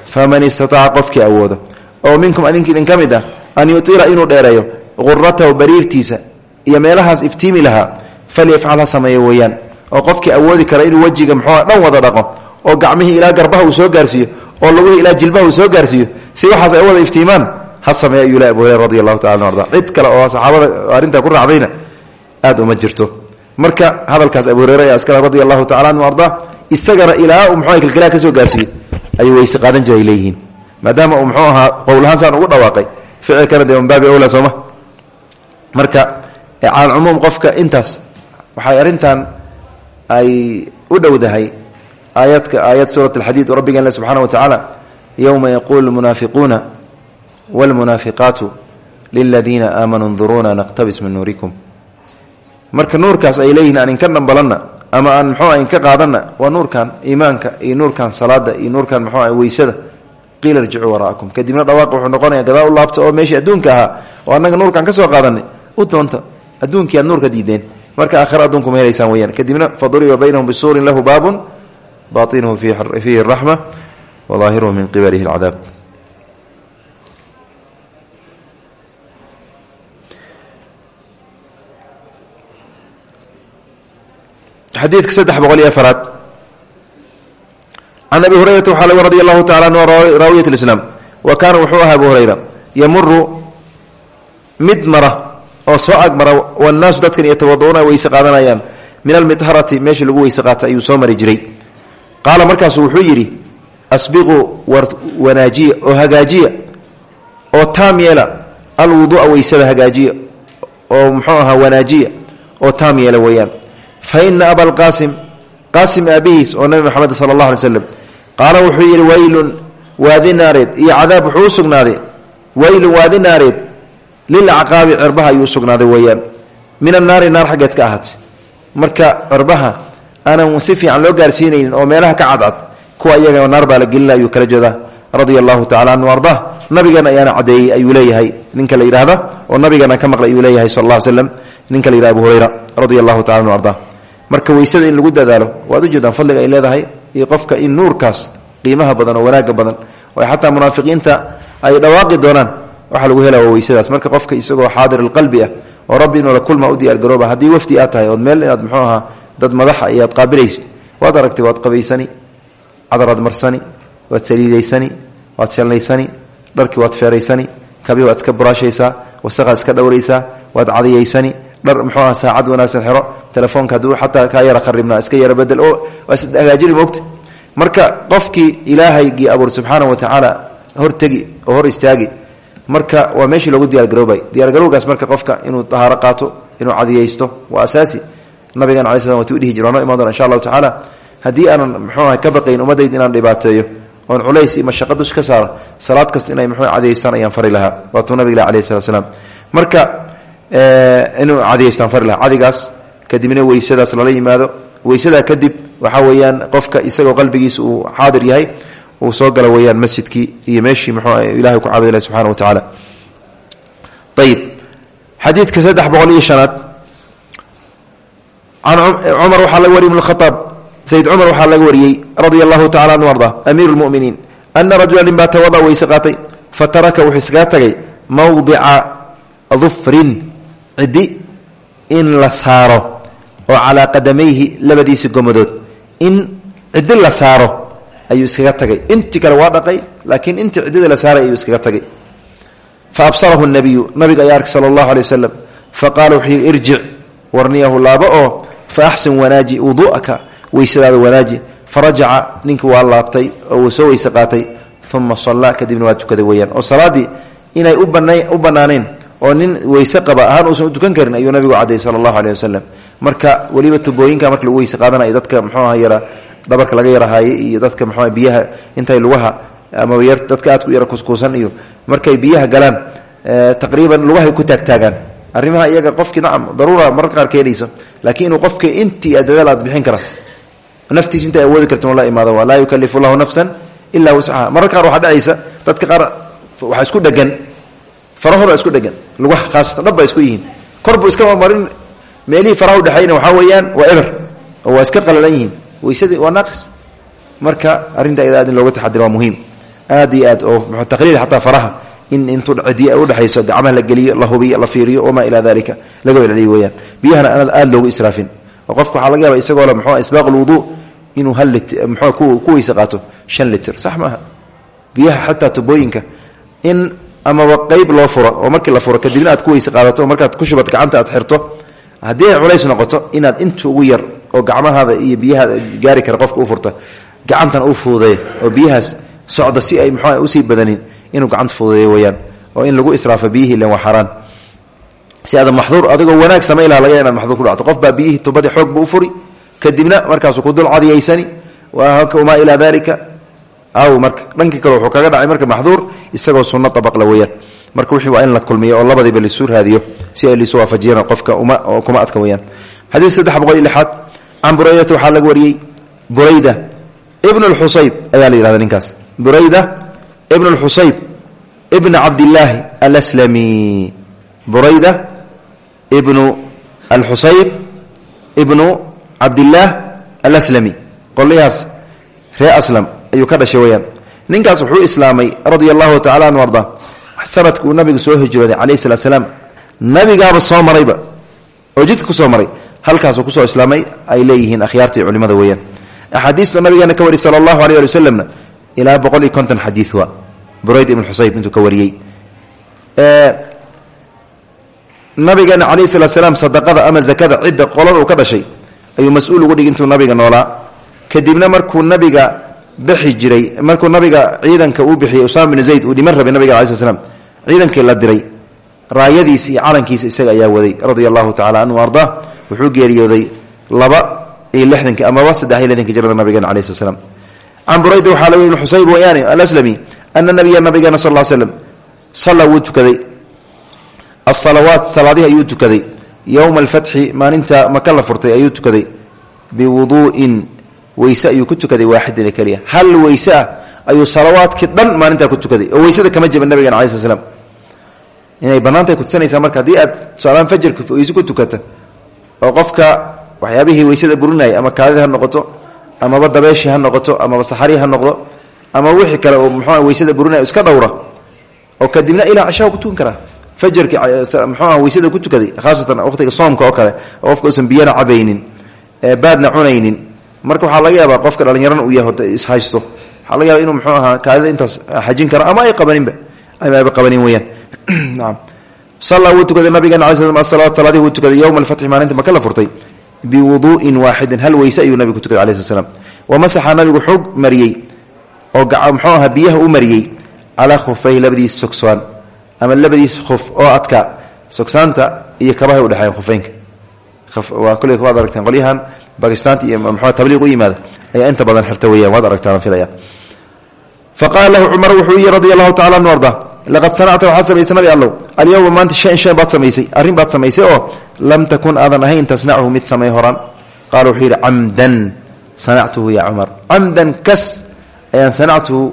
S1: faman istataaca qofkii awooda. Oo minkum adinka idin ah an yutila inuu dheereeyo quratahu bariirtiisa iyo meelahaas iftiimi lahaa falyafcal ha sameeyo weeyaan. Oo qofkii awoodi kara inuu wejiga muxuu dhan wada dhaqo oo gacmihii ilaa garbaha uu soo gaarsiiyo oo lagihii ilaa jilbaha uu soo gaarsiiyo si waxaas ay wada iftiimaan ha sameeya ayuu le abu hurera radi allahu tacala arda cid kale marka hadalkaas abu hureyre ayaa iskale radi allahu anhu arda isagana ilaa uu muxuu kilkilaa ka soo gaarsiiyo ayuu weyse qaadan jiray leeyihiin. Maadaama uu saan ugu dhawaaqay ficilkana dee min baabi awla sooma marka cala cumuum qofka intaas waxay arrintan ay u dhowdahay aayadka aayad suurat alxadiid rabbigan le subxana wa tacaala yowma yaquulu lmunaafiquuna wاlmunaafiqaatu liladiina aamanuu nduruuna naqtabis min nuurikum. Marka nuurkaas ay leeyihiin aan inka dhambalanna ama aan mxuu ah inka qaadanna waa nuurkan iimaanka iyo nuurkan salaada iyo nuurkan mxuu ah weysada. Qiila irjicuu wara'akum. Kadibna dhawaaq wuxuu noqonaya gadaa u laabta oo meeshii adduunka ahaa oo annaga nuurkan ka soo qaadanay u doonta adduunkii aad nuurka diideen. Marka aakhira adduunku ma helaysaan weyaan kadibna faduriba baynahum bisuurin lahu baabun baatinuhu fiihi araxma wa daahiruhu min qibalihi alcadaab xadiidka saddex boqol iyo afaraad. Can abi hurayrata waxaa laga radi allahu tacala anhu raawiyat lislaam wa kaana wuxuu oo soo agmara wannaasu dadkan yatawaduuna weyse qaadanayaan. Min almidharati meeshii lagu weyse qaatay ayuu soo mari jiray. Qaala markaasuu wuxuu yidhi asbiquu war oo hagaajiya oo taam yeela alwudua weysada hagaajiya oo muxuu ahaa wanaajiya oo taam yeela weeyaan. Fa ina abalqaasim qaasim aabihiis oo nabi maxamed sala allah alay slam qaala wuxuu yidhi waylun waadi naareed iyo cadaab wuxuu u sugnaaday. Naareed lilacqaabi cirbaha ayuu usugnaaday weeyaan. Min annaari naar xaggeed ka ahaatay marka cirbaha aanan si fiican loo gaarsiinaynin oo meelaha ka cadcad kuwa iyaga naar baa la gelina ayuu kala jeedaa. Radia allahu tacala anhu arda nabigan ayaana ayuu leeyahay. Ninka la yidhaahda oo nabigeena ka maqlay ayuu leeyahay sal alla slam ninka la yidhahda abu hurayra radia allahu tacala anhu marka weysada in lagu dadaalo waad ujeedaan fadliga ay leedahay iyo qofka in nuurkaas qiimaha badan oo wanaaga badan. Oo xataa munaafiqiinta ay dhawaaqi doonaan waxaa lagu hela waa weysadaas. Marka qofka isagoo xaadir alqalbi ah oo rabbi inuu la kulma u diyaargarooba haddii wafdi aad tahay ood meel inaad muxuu ahaa dad madaxa iyo aad qaabilaysid waad aragtay waad qabaysani cadaraad marsani waad saliidaysani waad shalnaysani dharkii waad feeraysani kabi waad iska buraashaysaa wasaqaad iska dhowraysaa waad cadiyaysani dhar muxuu aha saacad wanaagsan xero telefoonka hadduu xataa kaa yara kharibnaa iska yara bedel oo hagaajini moogta marka qofkii ilaahaygii abuur subxaana wa tacaala hortegi oo hor istaagi marka waa meeshii loogu diyargaroobay diyargarowgaas marka qofka inuu tahaaro qaato inuu cadiyaysto waa asaasi. Nabigan alai slam wati u dhihi jira noo iman doona insha allahu tacaala. Haddii aanan muxuu aha ka baqayn ummadayda inaan dhibaateeyo oon culays mashaqa dush ka saaro salaad kasta inay muxuu cadiyaystaan ayaan fari lahaa. Waatuu nabiga alayh salat slam marka inuu cadiyaystaan fari lahaa. Cadigaas kadibna weysadaas lala yimaado. Weysadaa kadib waxaa weeyaan qofka isagoo qalbigiisa uu xaadir yahay uu soo galo weeyaan masjidkii iyo meeshii muxuu ilahay ku caabudi lahay subxana wa tacaala ayib xadiidka saddex boqol iyo shanaad. Cumar waxaa laga wariyay ibn khaaab sayd cumar waxaa laga wariyey radia allahu anhu arda amiiru lmuminiin ana rajula nin baa tawada weyse qaatay fa taraka wuxuu iskaga tagay mawdica in la saaro oo calaa qadamayhi labadiisi gomadood in cidi saaro ayuu iskaga tagay. Intii kale waa dhaqay laakiin intii ciddida la saaray ayuu iskaga tagay. Fa absarahu nabiyu nabiga ayaa arkay sala allahu alay wasalam fa qaala wuxuu irjic warniyahu laabo oo fa axsin wanaaji wudu'aka weysadaada wanaaji. Fa rajaca ninkii waa laabtay oo uu soo weyse qaatay uma sallaa kadibna waa tukaday weeyaan. Oo salaaddii inay u banaaneen oo nin weyse qaba ahaan uusan u tukan karin ayuu nabigu cadayy sala allahu aleyh wasalam marka weliba tubooyinka marka lagu weyse qaadanayo dadka muxuuaha yara dhabarka laga yarahaaye iyo dadka muxuuha biyaha intay lugaha ama dadka aad ku yara kuskuusan iyo markay biyaha galaan taqriiban lugahay ku taagtaagaan. Arrimaha iyaga qofkii nacam daruura mararka qaar keenayso laakiin inuu intii dadaal aad bixin kara naftiis inta awoodi karta la imaado waa laa yukalifu llahu nafsan ilaa wuscaha mararka qaar waxaa dhacaysa dadka qaar waxaa isku dhegan farahooda isku dhegan lugaha khaasatan dhab isku yihiin. Kor buu iska marin meelihii faraha udhexayna waxaa weeyaan waa eber oo iska qalalan weysadii waa naaqis. Marka arrinta iyada aad in looga taxadiro waa muhiim. Aad iyo aad oo taqliil xataa faraha in intuu cidiya udhexayso gacmaha la geliyo la hubiyo la fiiriyo wamaa ilaa dalika laga celceliyo weyaan biyahana aan aad loogu israafin. Oo qofka waxaa laga yaaba isagoo le mxua isbaaq lwuduu inuu hal lit mxua ku weyse qaato shan litir. Sax maaha. Biyaha xataa tubooyinka in amaba qeyb loo furo oo markii la furo kadibna aad ku weyse ay oo gacmahaada iyo biyahaada gaari kara qofka u furta gacantan u fududeeya oo biyahaas socda si ay mxua u sii badanin inuu gacanta fududeeyo weyaan oo in lagu israafo biyihii ilen waa xaaraan si aada maxduur adigoo wanaag samay laha inaad maxduur ku dhacto qof baa biyihii tubadii xoog buu furi kadibna markaasuu ku dul cadiyaysani wamaa ilaa dalika aw marka dhankii kale wuxuu kaga dhacay marka maxduur isagoo sunno abaqla weyaan marka wixii waa in la kulmiyo oo labadiiba lisu raadiyo si ay lisu waafajiyaan qofka uma kuma adka weyaan xadiid saddex boqol iyo can buraydata waxaa laga wariyey burayda ibn lxusayb ayaa la yihahda ninkaas. Burayda ibn lxusayb ibna cabdillaahi alslami burayda ibnu alxusayb ibnu cabdillaah alaslami. Qolyahaas ree aslam ayuu ka dhashay weyaan ninkaas wuxuu islaamay radia allahu tacala anu arda. Sanadka uu nabigu soo hijrooday calayhi salaat slaam nabigaaba soo marayba. Oo jidka ku soo maray halkaasuu ku soo islaamay ay leeyihiin akhyaarta iyo culimada weeyaan. Axaadiistu nabigeena ka wari sala allahu aleyh ali wasalamna ilaa boqol iyo burayd ibn xusayb intuu ka wariyey. Nabigeena calayhi salaat slaam sadaqada ama zakada cidda qolada uu ka dhashay ayuu mas'uul ugu dhig nabiga noolaa. Kadibna markuu nabiga bixi jiray markuu nabiga ciidanka uu bixiyey usaama bin zayd uu dhiman rabay nabiga alai sl slam ciidankii la diray. Raayadiisa iyo calankiisa isaga ayaa waday radia allahu tacala anhu arda wuxuu geeriyooday laba iyo lixdankii amaba saddex iyo lixdankii jirada nabigeena alai sl slam can burayda waxaa laga ibn xusayb wayaani alaslami ana nabiya nabigeena sal slam salla wuu tukaday. Asalawaat salaadihi ayuu tukaday. Yowma alfatxi maalinta maka la furtay ayuu tukaday. Biwuduu'in weyse ayuu ku tukaday waaxidin keliya. Hal weyse ah ayuu dhan maalintaa ku tukaday oo kama jeba nabigan alai sl inay bannaantahay kutusanaysaa marka haddii aad tusaalahaan fajarka weyse ku oo qofka waxyaabihii weysada burinaya ama kaadida ha noqoto amaba dabeeshii ha noqoto amaba saxarii ha noqdo ama wixii kale oo muxua weysada burinaya iska dhowra oo kadibna ilaa cashaha ku tukan karaa fajarkii muxuuah weysada ku tukaday khaasatan waqtiga soomka oo kale oo qofka uusan biyana cabaynin baadna cunaynin. Marka waxaa laga yaabaa qofka dhallinyarana uu yahay ishaysto waxaa laga yaaba inuu muxuu ahaa kaadida intaas xajin karo ama ay qabaninba amaaba qabanin weyaan naam sallaa wuu tukaday nabigeena alai sl asalawaat salaadii wuu tukaday yowma alfatxi maalinta maka la furtay biwuduu'in waaxidin hal weyse ayuu nabigu tukaday alai sl slam wamasaxa nabigu xoog mariyey oo muxuu ahaa u mariyey calaa khufay labadiis sogsaan ama labadiis khuf oo adkaa sogsaanta iyo kabahay udhexeeyan khufeynka. Waa kuley waad aragteen qolyahan bakistaanta iyo mxua tabliiq u yimaada inta badan xirta weeyaan waad aragtaan filaya faqaala lahu wuxuu yihi radi allahu tacala laqad sanacta waxaad samaysay nabi allow alyowma maanta shan shan baad samaysay arrin baad samaysay oo lam takun aadan ahayn tasnachu mid samay horan qaala wuxuu yidhi camdan sanactuhu ya cumar kas ayaan sanactuhu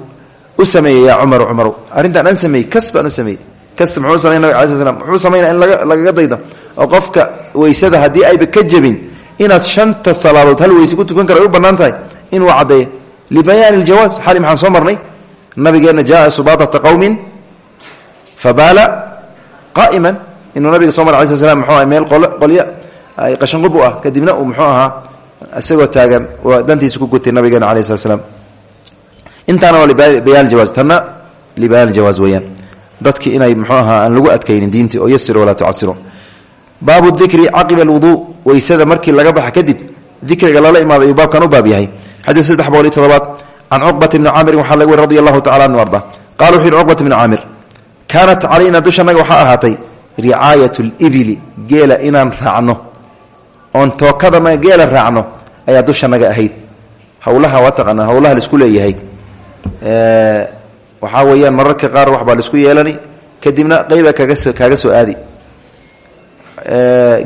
S1: u sameeyey yaa cumaru cumarow arrintaan aan sameeyey kas baan u sameeyey kasta muxuu samey nabig in lagaga daydo oo qofka weysada haddii ayba ka jebin inaad shanta salaadood hal weyse tukan kara ay u bannaan tahay inuu caddeeyo libayaani ljawaas xali maxaan soo marnay nabigeenna fabaala qaa'iman inuu nabiga soo mara alai sl slam muxuu aha meel qolyo ay qashanqub u ah kadibna uu muxuu ahaa isagoo taagan waa dantiisa ku gutay nabigeena alayh slat slam intaana waa libayaan jawaas tanna libayaan jawaas weeyaan dadki inay mxuu ahaa aan lagu adkaynin diintii oo yasiro walaa tucasiro baabu dikri caqiba alwuduu weysada markii laga baxa kadib dikriga lala imaado ayuu baabkan u baab yahay xadiid saddex boqol iyo todobaad can cuqbata bni caamirin waxaa laga wari radi allahu tacala anu arda qala wuxu yidhi cuqbata bni caamir kaanat calayna dushanaga waxaa ahaatay ricaayat libili geela inaan raacno. Oon tookadama geela raacno ayaa dushanaga ahayd. Hawlaha waa taqaanaa hawlaha la isku leeyahay. Waxaa weeyaan mararka qaar wax baa la isku yeelani kadibna qeyba soo kaaga soo aadi.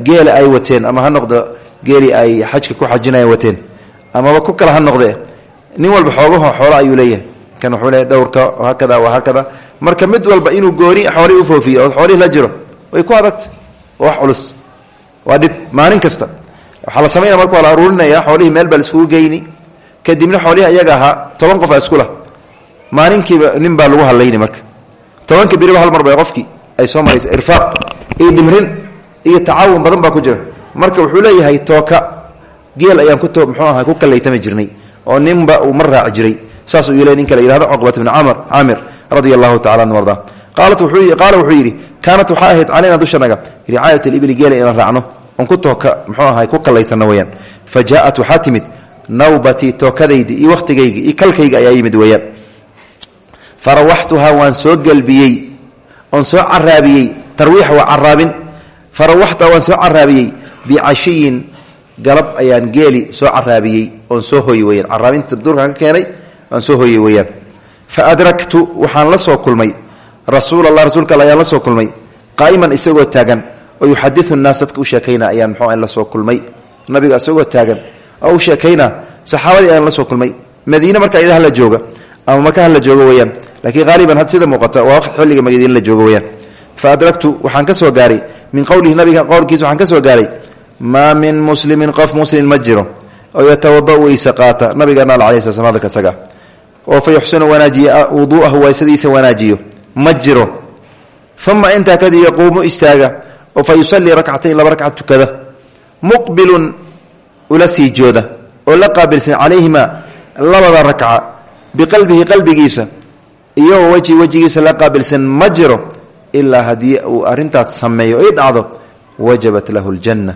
S1: Geela ay wateen ama ha noqdo geeli ay xajka ku xajinaya wateen amaba ku kala ha noqde nin walba xoogaho xoolo ayuu kan wuxuu leeyahy dhowrka hakada wa hakada. Marka mid walba inuu gooni xoolihii ufoofiyo oo xoolihii la jiro way ku adagta wax culus. Waa maalin kasta. Waxaa la samaynaya marka la aruurinaya xoolihii meel baa la iskugu kadibna xoolihii ayaga ahaa toban qof a iskulah maalinkiiba nin lagu hadlayni marka. Tobanka biriba hal mar ba qofkii ay soo maraysa. Irfaaq iyo dhimrin iyo tacaawun badan baa ku jira. Marka wuxuu leeyahay tooka. Geel ayaan ku mxuu aha ku kallaytami jirnay. Oo ninba uu mar raaci saasuu ile ninka la yihahdo cuqbat bn camr caamir radia allahu tacala an arda qaala wuxuu yidhi kaanat waxaa ahayd calayna dushanaga ricaayat libli geela inaan raacno on ku tooka mxuu ahay ku kallaytana weyaan fa jaaءat waxaa timid nawbatii tookadaydi iyo wakhtigaygi iyo kalkayga ayaa yimid weeyaan. Farawaxtuhaa waan soo gelbiyey oon soo caraabiyey tarwiix waa caraabin. Farawaxtuhaa waan soo caraabiyey bicashiyin galab ayaan geeli soo caraabiyey oon soo weyaan keenay aan soo hoyey weyaan fa adraktu waxaan la soo kulmay. Rasuul allah rasuulka all ayaan la soo kulmay. Qaa'iman isagoo taagan. Oo yuxadiu naas sheekayna ayaan mxuu la soo kulmay. Nabiga isagoo taagan. Oo sheekayna saxaabadii ayaan la soo kulmay. Madiine marka idaha la jooga ama maka ha la joogo weyaan laakiin haaliban had sida muuqata waa waqti xilliga madiine la joogo weyaan fa adragtu waxaan ka soo gaaray. Min qowlihi nabiga qowlkiisa waxaan ka soo gaaray. Maa min muslimin qof muslim ma jiro. Oo yatawada weyse qaata nabigeena al alai sl slam hadalka oo fa yuxsinu wanaajiya wuduu'ahu waysadiisa wanaajiyo. Ma jiro. Uma intaa kadib istaaga oo fa yusallii rakcatayn laba rakca tukada. Muqbilun ula sii oo la qaabilsan calayhima labada rakca biqalbihi qalbigiisa iyo wejhi wejigiisa la qaabilsan ma jiro ilaa haddii uu arrintaas sameeyo ay dhacdo wajabat lahu ljanna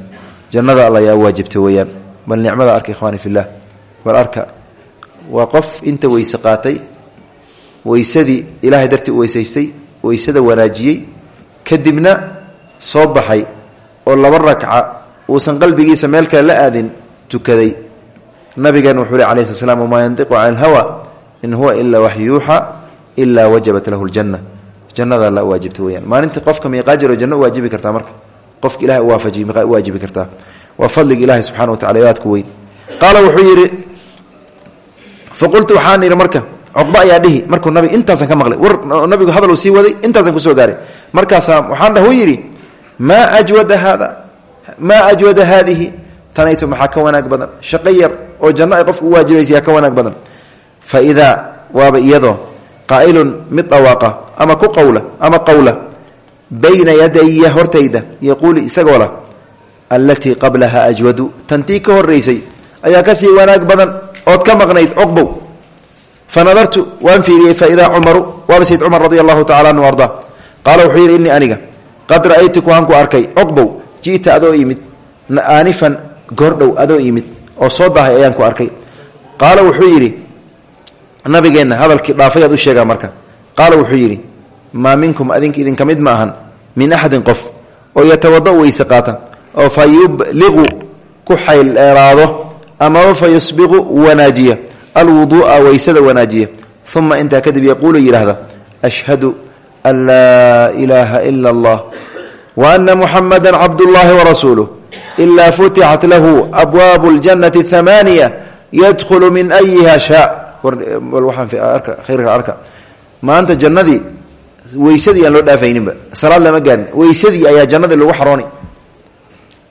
S1: jannada alla ayaa waajibtay weeyaan. Bal nicmada arka ikhwaani fillah. Bal arka waa qof inta weyse qaatay weysadii ilaahay dartii u weysaystay weysada wanaajiyey kadibna soo baxay oo laba rakca uusan qalbigiisa meel kale la aadin tukaday. Nabigeena wuxuu le alayhi sl slam wamaa yantiqu can ilhawa in huwa ilaa wax yuuxa ilaa wajabat lahu ljanna. Jannada alla waajibtay weyaan maalinta qofka miiqaa jiro janno u waajibi kartaa marka? Qofka ilahay u waafajiy miiqaa u waajibi kartaa. Waa fadliga ilahi subxana wa tacala aadku weyn. Qaala wuxuu yidhi faqultu waxaan idhi marka cuqba ayaa dhihi markuu nabiga intaasan ka maqlay war nabigu hadaluu sii waday intaasan ku soo gaaray markaasaa waxaan dhah u yidhi maa ajwada haada maa ajwada haadihi tanaytu maxaa ka wanaag badan shaqo yar oo janno ay qofku u waajibaysa yaa ka wanaag badan fa idaa waaba iyadoo qaa'ilun mid dhawaaqa ama ku qowla ama qowla bayna yadaya hortayda yaquulu isagoo lah allatii qablaha ajwadu tantii ka horeysay ayaa ka sii wanaag badan ood ka maqnayd cuqbow fa nadartu waan fiiriyey fa idaa cumaru waaba sayd cumar radi allahu tacala anhu arda qaala wuxuu yidhi innii aniga qad ra'aytuku waan ku arkay. Cuqbow ji'ta adoo yimid aanifan goordhow adoo yimid oo soo dahay ayaan ku arkay. Qaala wuxuu yidhi nabigeenna hadalkii dhaafayaad u sheegaa marka. Qaala wuxuu yidhi maa minkum adink idinka mid ma ahan min axadin qof oo yatawada'u weyse qaata oo fa yubliqu ku xayldheeraado amaba fa yusbiqu wanaajiya alwuduu'a weysada wanaajiya uma intaa kadib yaquulu yidhaahda ashhadu an laa ilaaha ila allah wa ana muxamada cabdullahi warasuuluh ilaa futixat lahu abwaabu ljannati hamaaniya yadkhulu min ayiha shaa waaankhayrka arka maanta jannadii weysadii aan loo dhaafayninba salaad lama gaarin weysadii ayaa jannadii lagu xarooni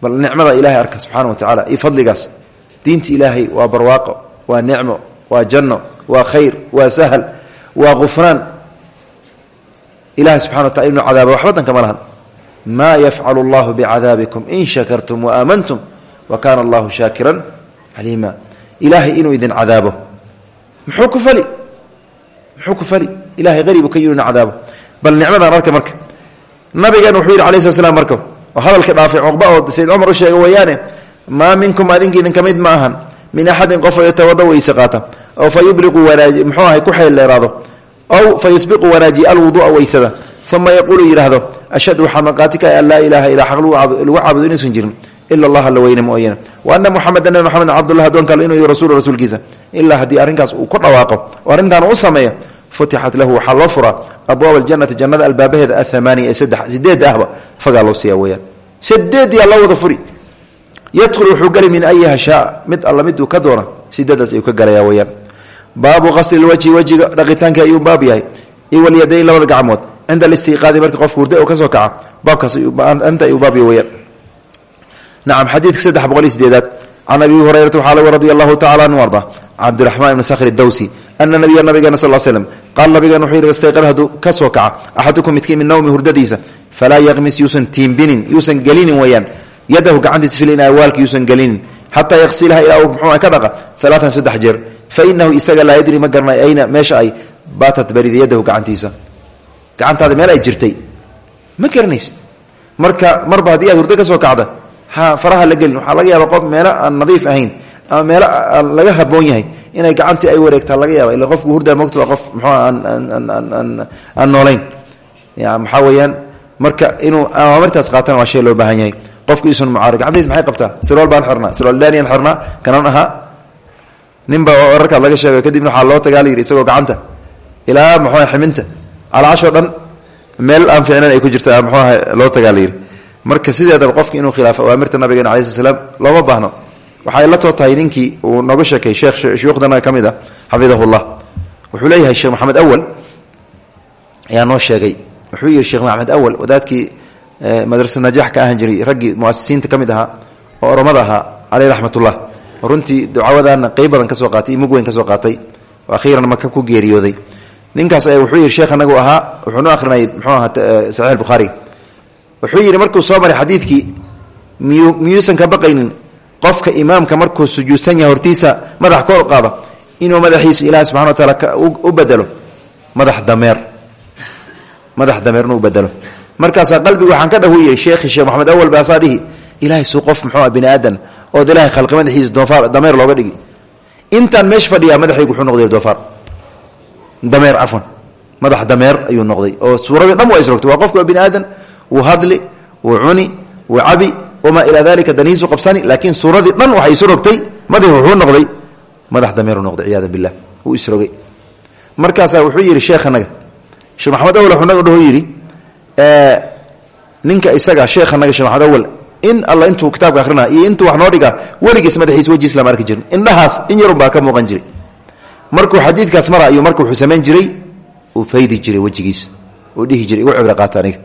S1: bal nicmada ilahay arka subxaana wa tacala iyo fadligaas diinta ilaahay waa barwaaqo waa nicmo waa janno waa khayr waa sahal waa qufraan ilahay subxana wa tacala inuu cadaaba waxba danka ma lahan. Maa yafcalu allahu bicadaabikum in shakartum waaaamantum wa kaana allahu shaakiran caliima ilaahay inuu idin cadaabo. Muxuu ku fali? Muxuu ku fali? Ilahay qaribu ka yinu cadaabo. Bal nicmadaan arka marka. Yidhi maa minkum adinka idinka mid ma ahan min axadin qofoo yatawada weyse qaata oo fa yubliqu wanaaji muxuu ahay ku xeeldheeraado ow fa yusbiqu wanaajiya alwuduu'a weysada uma yaquulu yidhaahdo ashhadu waxaa maqaati ka an laa ilaaha ilaa xaq lagu caabudo inuusan jirin ila allah alla weyne mooyane wa ana muxameda nabi moxamed cabdullah adoonka alle inuu y rasuulu rasuulkiisa ilaa haddii arrinkaas uu ku dhawaaqo oo arrintaan u sameeyo futixat lahu waxaa loo furaa. Abwaab aljanati jannada albaabaheeda yadkhul wuxuu geli min ayiha shaa mid alla miduu ka doona sideedaas ayuu ka galaya weyaan baabu qasli lwajhi wejiga dhaqitaanka ayuu baab yahay. Iwalyadayn labada gacmood. Cinda alistiiqaadi marka qofka hurda oo ka soo kaca baabkaas inta ayuu baab yahy weyaan nacam xadiidka saddex boqol iyo sideedaad. Can abi hurayrata waxaa laga radi allahu tacala anhu arda cabdiraxmaan ibni sakhri dawsi ana nabiya nabigeena sal slm qaala nabigeena wuxuu yidhi istayqad hadduu ka soo kaca axadukum midkii min nawmi hurdadiisa falaa yaqmis yuusan tiimbinin yuusan gelinin weeyaan yadahu gacantiisa fil inaa waalka yuusan gelinin xataa yaqsilaha ilaa muxuu ka dhaqa alaatan saddex jeer. Fa inahu isaga laa yadri ma garanay ayna meesha ay baatat barida yadahu gacantiisa. Gacantaada meel ay jirtay. Ma garanaysid? Marka marba haddii aad hurdo ka soo ha faraha la gelin. Waxaa laga yaaba qof meelo aan nadiif ahayn ama meelo laga haboon yahay inay gacantii ay wareegtaa laga yaaba ila qofku hurdaa mogta waa qof muxuu aan noolayn. Maxaa weeyaan? Marka inuu amaamirtaas qaatana waa shay loo baahan qofku isun mucaari gacantiis maxay qabtaa? Sirwaal baan xirnaa sirwaal daaniyan xirnaa kanan ahaa. Ninba wararkaa laga sheegay kadibna waxaa loo tagaa la yidhi isagoo gacanta ilaa muxuu ximinta calaashoo dhan meel aan ficnan ay ku jirta muxuuaha loo tagaa la yidhi. Marka sideedaba qofki inuu khilaafo awaamirta nabigeena alai sl slaam looma baahno. Waxay la too ninkii uu nooga sheekay sheekh shuyuukhdana ka mid a xafidahullah. Wuxuu leeyahay sheekh maxamed awal ayaa noo sheegay. Wuxuu yihi sheekh maxamed awal wadaadkii madrasa najaax ka ahan jiray raggii muasisiinta ka mid ahaa oo oromada ahaa caleyh raxmatullah runtii ducawadaana qeyb badan ka soo qaatay mug weyn ka soo qaatay oo akhiiran maka ku geeriyooday. Ninkaas wuxuu yihi sheekh anagu ahaa wuxuu akhrinayay muxuu ahaa saxiix bukhaari wuxuu yidhi markuu soo maray xadiidkii miyu miyuusan ka baqaynin qofka imaamka markuu sujuudsan yahay hortiisa madax kor qaada inuu madaxiisa ilaahi subxana wa taala u bedelo madax dameer. Madax dameer inuu bedelo markaasaa qalbigu waxaan ka dhahu yidhi sheekhi sheekh maxamed awal baasaa dhihi ilaahay suu muxuu ah aadan ood ilahay khalqi madaxiisa doofaar dameer looga dhigi. Intaan meesha fadhiyaa madaxaygu wuxuu noqday doofaar. Dameer cafwan madax dameer ayuu noqday. Oo suuradii dhan waa isrogtay waa qofka waa aadan wuu hadli wuu cuni wuu cabi wamaa ilaa dalika danihiisu qabsani laakiin suuradii dhan waxay isu rogtay. Madaxi noqday madax dameeru noqday ciyaada billah wuu isrogay markaasaa wuxuu yidhi sheekhanaga sheekh maxamed awal wuxuu naga dhaho yidhi ninka isaga sheekhanaga sheekh maxamed awal in alla intuu kitaabka akhrina iyo intuu wax noo weligiis madaxiis wejiis lama arki jirin. Indhahaas in yarun baa ka muuqan jiray. Markuu xadiidkaas mara ayuu marka wuxuu jiray uu faydi jiray wejigiis. Uu dhihi jiray igu cibro qaata aniga.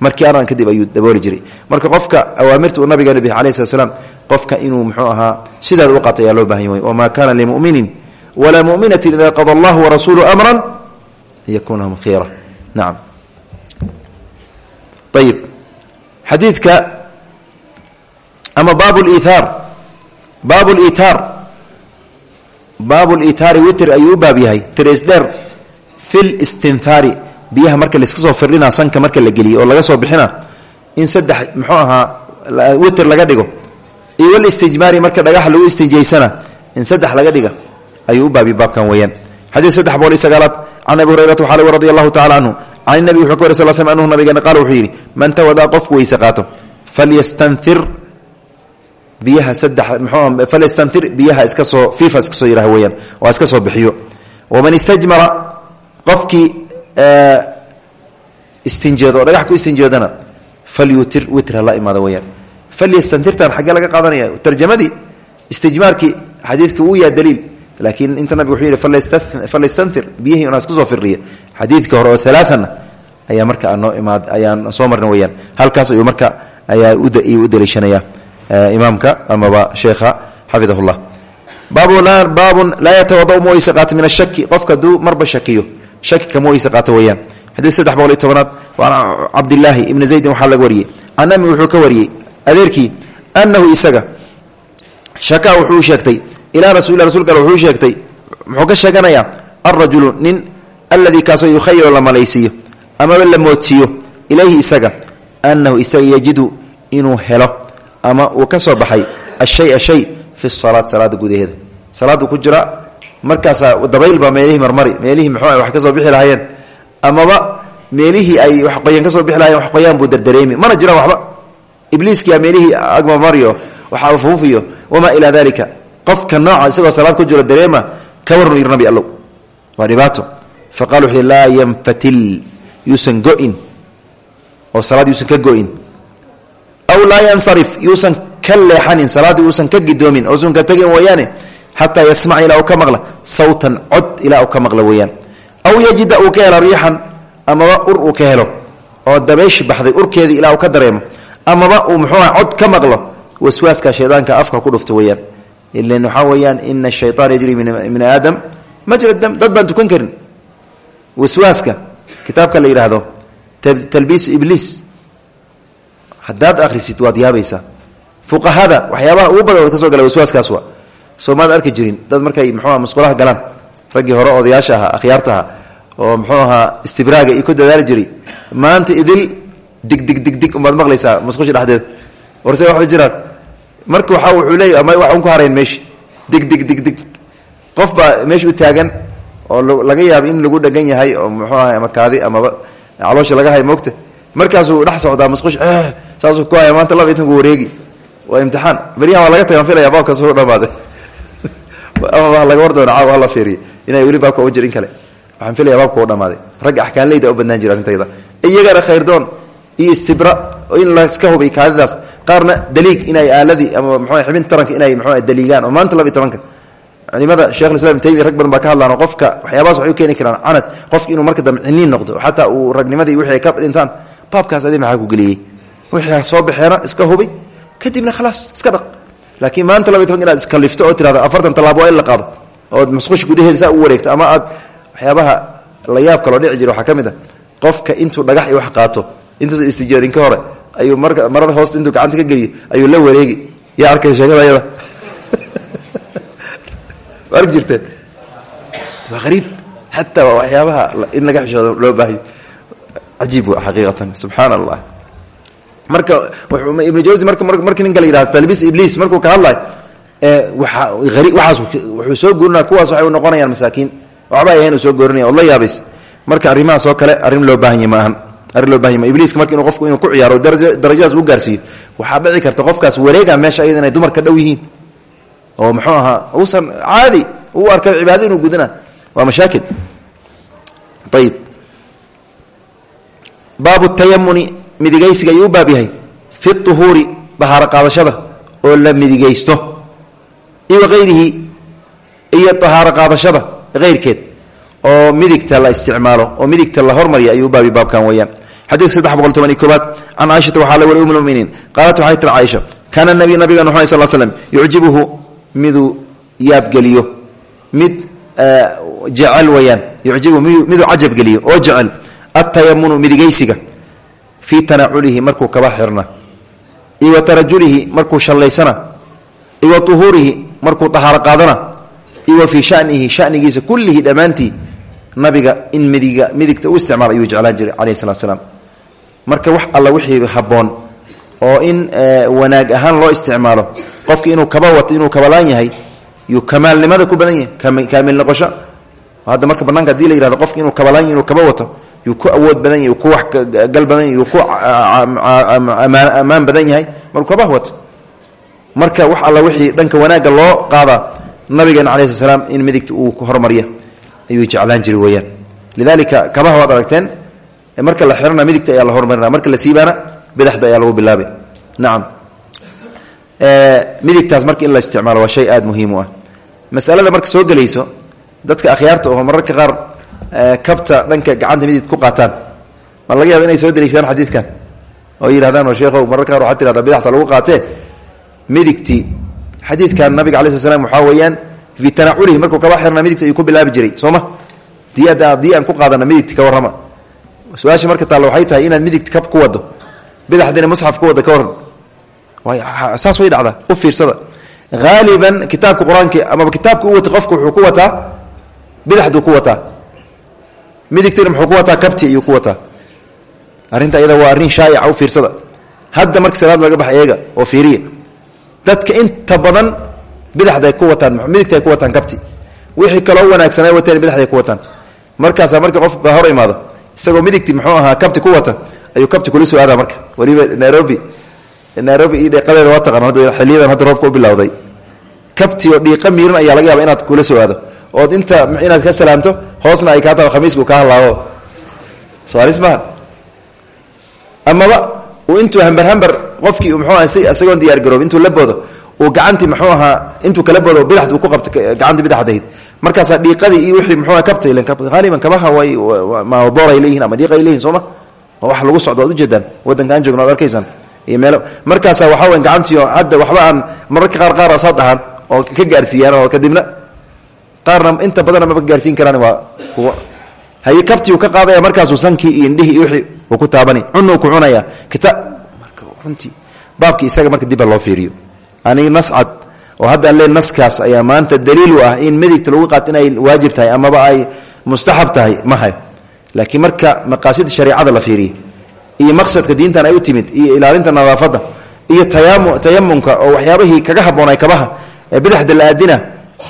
S1: Markii aran kadib ayuu dabooli jiray. Marka qofka awaamirta uu nabigeena bih alayh slat qofka inuu muxuu ahaa sidaad u qaata ayaa loo baahan yahy wamaa kana limuminin walaa muminatin ida qada allahu warasuulu amran an yakuna hum ayib xadiidka ama baab liithaar baab liitaar baab litaari witr ayuu u baab yahay trsdheer fi listinhaari biyaha marka laiska soo firdhina sanka marka la geliyo oo laga soo bixina in saddex muxuu ahaa witr laga dhigo iyo wlistijmaari marka dhagaxa lagu istinjaysana in saddex laga dhiga ayuu u baabiya baabkan weeyaan xadiid saddex boqol can nabi wuxuu ka wary sal sl anhu nabigeena qaala wuxuu yidhi man tawadaa qofku weyse qaato falyastanhir biyaha saddex mxuu falyastanhir biyaha iska soo fiifa iska soo yidhaha weeyaan waa iska soo bixiyo. Waman istajmara qofkii istinjeedo oo dhagax ku istinjeedana falyutir witr hala imaado weyaan daliil laakiin inta nabiga wuxuu yidhi falyastanir biyihii unaa isku soo firdhiya xadiidka hore oo alaaana ayaa marka aanoo imaad ayaan soo marna weyaan halkaas ayuu marka ayaa u daliishanaya imaamka amaba sheekha xafidah llah baabun laa yatawada ma weyse qaata min ashaki qofka haduu marba shakiyo shaki kama weyse qaato weyaan xadiid saddex boqol iyo tobanaad an cabdilaahi ibni zaydin waxaa laga wariyey can ami wuxuu ka wariyey adeerkii anahu isaga shaka wuxuu sheegtay ilaa rasul rasulka al wuxuu sheegtay muxuu ka sheeganayaa alrajulu nin alladii kaasoo yukhayalu la malaysiiyo amaba la moodsiiyo ilayhi isaga anahu isaga yajidu inuu helo ama uu ka soo baxay ashaya shay fi salaat salaada gudaheeda. Salaadu ku jira markaasaa dabayl baa meelihii marmari meelihii muxuu wax ka soo bixi lahaayeen amaba meelihii ay wax qoyaan ka soo bixi lahayen wax qoyaan buu dardareemi mana jiraan waxba. Ibliiskiya meelihii agmamariyo waxa afuufiyo wamaa ilaa dalika qofka nooca isagoo salaad ku jiro dareema ka warnu yir nabi allow. Waa dhibaato. Fa qala wuxuu laa yanfatil yuusan go-in. Oo salaad yuusan ka go-in. Aw laa yansarif yuusan ka leexanin salaaddii uusan ka gidoomin ousan ka tegin weeyaane xataa yasmaca ilaa uu ka maqla sawtan cod ilaa uu ka maqla weeyaan. Aw yajida uu ka helo riixan amaba ur uu ka helo oo dabayshi baxday urkeedii ilaa uu ka dareemo amaba uu muxuuha cod ka maqlo waswaaska shaydaanka afka ku dhufta weeyaan waxaa weeyaan ina ashayطaan yajri min aadam. Majra dam dad baan tukan karin. Waswaaska kitaabka la yidhaahdo talbiis ibliis. Haddaad akhrisid waad yaabaysaa. Fuqahada waxyaabaha ugu badan ka soo gala waswaaskaas waa soo arki jirin dad markay muxuuha musqulaha galaan. Raggii hore odayaasha ahaa akhyaarta oo ahaa istibraaga i ku dadaali jiray maanta idil dig dig dig dig umaad maqlaysaa musqusha dhexdeeda warse waxu jiraan marka waxa wuxuu leeya ama wax un ku harayn meeshi. Dig dig dig dig. Qof baa meesha u taagan oo laga yaaba in lagu dhegan yahay oo muxuu aha ama kaadi amaba caloosha laga hay moogta. Markaasuu dhex socdaa musqush saasuu ku haya maanta laba intanku wareegi. Waa imtixaan. Beryahan waa laga tagan filaya baabkaas u dhamaade ama laga war doona caaw hala fiiriya inay weli baabka u jirin kale. Waxaan filaya baabka u dhamaaday. Ragga axkaanleyda u badnaan jira arrintayda iyagana khayrdoon iyo istibra in laska hubay kaadidaas qaarna daliig inay aaladii ama mxu xibin taranka inay mxu daliigaan oo maanta laba iyo tobanka. Culimada shekh islam ibn taymiya rag ka hadlaan oo qofka waxyaabahaas waxay u keeni karaan canad. Qofki inuu marka dambe noqdo xataa uu ragnimadii wixii ka dhintaan baabkaas adi maxaa ku geliyey? Wixii soo baxeena iska hubay kadibna khalaas iska dhaq. Laakiin maanta laba inaad iska lifto oo tirahdo afartan tallaabo waa la qaado ood musqush gudaheeda u wareegto ama aad waxyaabaha la yaab kaloo dhici jira waxaa ka mid a qofka intuu dhagax iyo wax qaato intuusan istijoodin ka hore ayuu marada hoosta intuu gacanta ka geliyo ayuu la wareegi. Yaa arkay sheekada ayada ma arki jirteen? Waa hariib xataa waa waxyaabaha in laga xishoodo loo baahayo cajiib xaqiiqatan. Subxaan allah marka ibnu jawsi marka markii ninka la yidhahdo talbiis ibliis markuu ka hadlayo waa waxaas wuxuu soo guurinaya kuwaas waxay u noqonayaan masaakiin. Waxba ay ahayn uu soo goorinaya od la yaabays marka arrimahaas oo kale arrin loo baahan yahy ma ahan ibliiska marka inuu qofku inuu ku ciyaaro daraja darajadaas uu gaarsiiyo waxaa dhici karta qofkaas wareega meesha ayada inay dumar ka dhow yihiin. Oo muxuu ahaa uusan caadi u arka cibaado inuu gudana. Waa mashaakil. Ayib baabu tayamuni midigaysiga ayuu u baab yahay. Fi uhuuri bahaaro qaadashada oo la midigaysto. Iyo hayrihi iyo ahaaro qaadashada hayrkeed oo midigta la isticmaalo oo midigta la hormarya ayuu ubaabi baabkan weyaan xadiidka saddex boqol toban iyo koobaad can la wari um lmuminiin qaalat waxay tiri caaisha kaana nabiy nabiga nuxu sal slm yucjibuhu miduu yaabgeliyo mid jecel weyaan yucjibuhu miduu cajabgeliyo oo jecel atayamunu midigaysiga fii tanaculihi markuu kaba xirna iyo wa tarajulihi markuu shallaysana iyo wa uhuurihi markuu ahaaro qaadana iyo wa fii shanihi shanigiisa kullihi dhammaantii nabiga in midiga midigta u isticmaal ayuu jeclaan jiray calayhi salatu slaam marka wax alla wixii habboon oo in wanaag ahaan loo isticmaalo qofki inuu kaba wato inuu kabalaan yahay yuu kamaalnimada ku badan yahay kaamil noqosho. Hadda marka banaanka haddii la yihahdo qofki inuu kabalaan yahy inuu kaba wato yuu ku awood badan yahy ku waxgal badan yahy ku ammaan badan yahay markuu kaba wato. Marka wax alla wixii dhanka wanaagga loo qaadaa nabigeena calayi slat slaam in midigta uu hormarya ayuu jeclaan jiray weyaan lidalika kabaha waad aragteen marka la xirana midigta ayaa la hormarina marka la siibaana bidaxda ayaa lagu bilaabay. Nacam midigtaas marka in la isticmaalo waa shay aada muhiim ah. Masalada marka soo gelayso dadka akhyaarta oo mararka qaar kabta dhanka gacanta midig ku qaataan. Ma laga yaaba inay soo deliishaan xadiidkan? Oo yidhahdaan oo sheekhow mararka qaar waxaa tirahdaa bidaxta lagu qaatee. Midigtii xadiidkan nabiga alai sl slam weeyaan fii tanaculihi markuu kaba xirna midigta ayuu ku bilaabi jiray soo ma dii haddii aan ku qaadana midigti ka warrama. Su'aasha marka taalla waxay tahay inaad midigta kab ku wado bidaxdina musxaf ku wadda ka warran. Saas way dhacdaa u fiirsada. Haaliban kitaabka qur'aanki amaba kitaabka u watay qofku wuxuu ku wataa bidaxduu ku wataa. Midigtina muxuu ku wataa kabti ayuu ku wataa. Arrinta iyada waa arrin shaa'ica u fiirsada. Hadda marka salaad laga baxa eega oo fiiriya. Dadka inta badan bidaxday ku wataan midigta ay ku wataan kabti wixii kaloo wanaagsanay wateen bidaxday ku wataan. Markaasaa marka qof hor imaado isagoo midigti muxuu ahaa kabti ku wata ayuu kabti kula soo aada marka. Weliba nairobi nairobi iyo dheeqadeeda waa taqaan xiliyadan hadda roobka u bilowday. Kabti oo dhiiqa miiran ayaa laga yaaba inaad kula soo aado. Ood inta inaad ka salaamto hoosna ay kaa taho khamiisku kaa halaabo soalis maha amaba uu intuu hamber qofkii muxuu aha isagoon diyaar garoob intuu la boodo uu gacantii muxuu ahaa intuu kala boodo bidaxd uu ku qabta gacantii bidaxdahayd markaasaa dhiiqadii iyo wixii muxuu kabta ilan haaliban kabaha way ma booray leeyihiin ama dhiiqa ay leeyihiin sooma? Waa wax lagu socdo ad ujeedaan waddanka aan joogno ad arkaysaan iyo meel markaasaa waxaa weyn gacantii oo hadda waxba aan mararka qaar qaar asaad dhahaan oo ka gaarsiiyaan oo kadibna qaarna inta badana maba gaarsiin karaan waa kuwa. Haye kabtii uu ka qaadaya markaasuu sankii iyo indhihii iyo wixii uu ku taabani cunuu ku cunaya. Kita marka runtii baabkii isaga marka dibba loo fiiriyo aniga nascad oo hadda aan lee naskaas ayaa maanta daliil u ah in midigta lagu qaat inay waajib tahay amaba ay mustaxab tahay mahay laakiin marka maqaasida shareecada la fiiriye iyo maqsadka diintan ay u timid iyo ilaalinta nadaafadda iyo tayam tayamunka oo waxyaabihii kaga habboonay kabaha ee bidaxda la aadina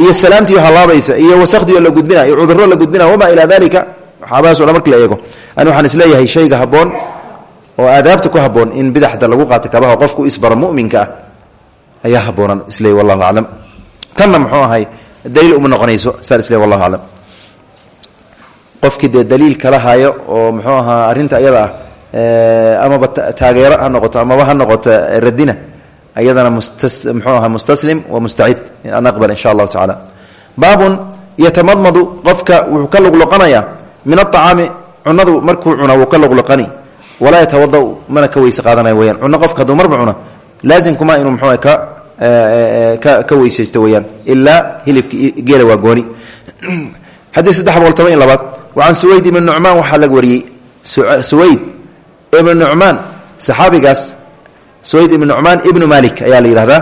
S1: iyo salaamtii halaabaysa iyo wasakhdii oo la gudbina iyo cudurro la gudbina wamaa ilaa dalika waxaabahaas o dhan marki la eego. Ani waxaan is leeyahay shayga habboon oo aadaabta ku habboon in bidaxda lagu qaato kabaha qofku isbaro muminka ah ayaa haboonan isleey wallahu aclam. Tanna muxuu ahay daliil uma noqonayso saan isleey wallahu aclam. Qofkii dee daliil kala hayo oo muxuu ahaa arrinta iyada ah amaba taageero ha noqoto amaba ha noqoto radina ayadana muxuu ahaa mustaslim wa mustacid an aqbal insha allahu tacaala. Baabun yatamadmadu qofka wuxuu ka luqluqanayaa min aطacaami cunadu markuu cuna wuu ka luqluqani. Walaa yatawada mana ka weyse qaadanaya weyaan cuno qofka hadduu marba cuno laazimkuma inuu muxuu ka ka weysaysto weyaan ilaa hilibka geela waa gooni. Xadiid saddex boqol toban iyo labaad suwayd ibni nucmaan waxaa laga wariyey. Suwayd ibnu nucmaan saxaabigaas suwayd ibnu nucmaan ibnu malik ayaa la yidhahdaa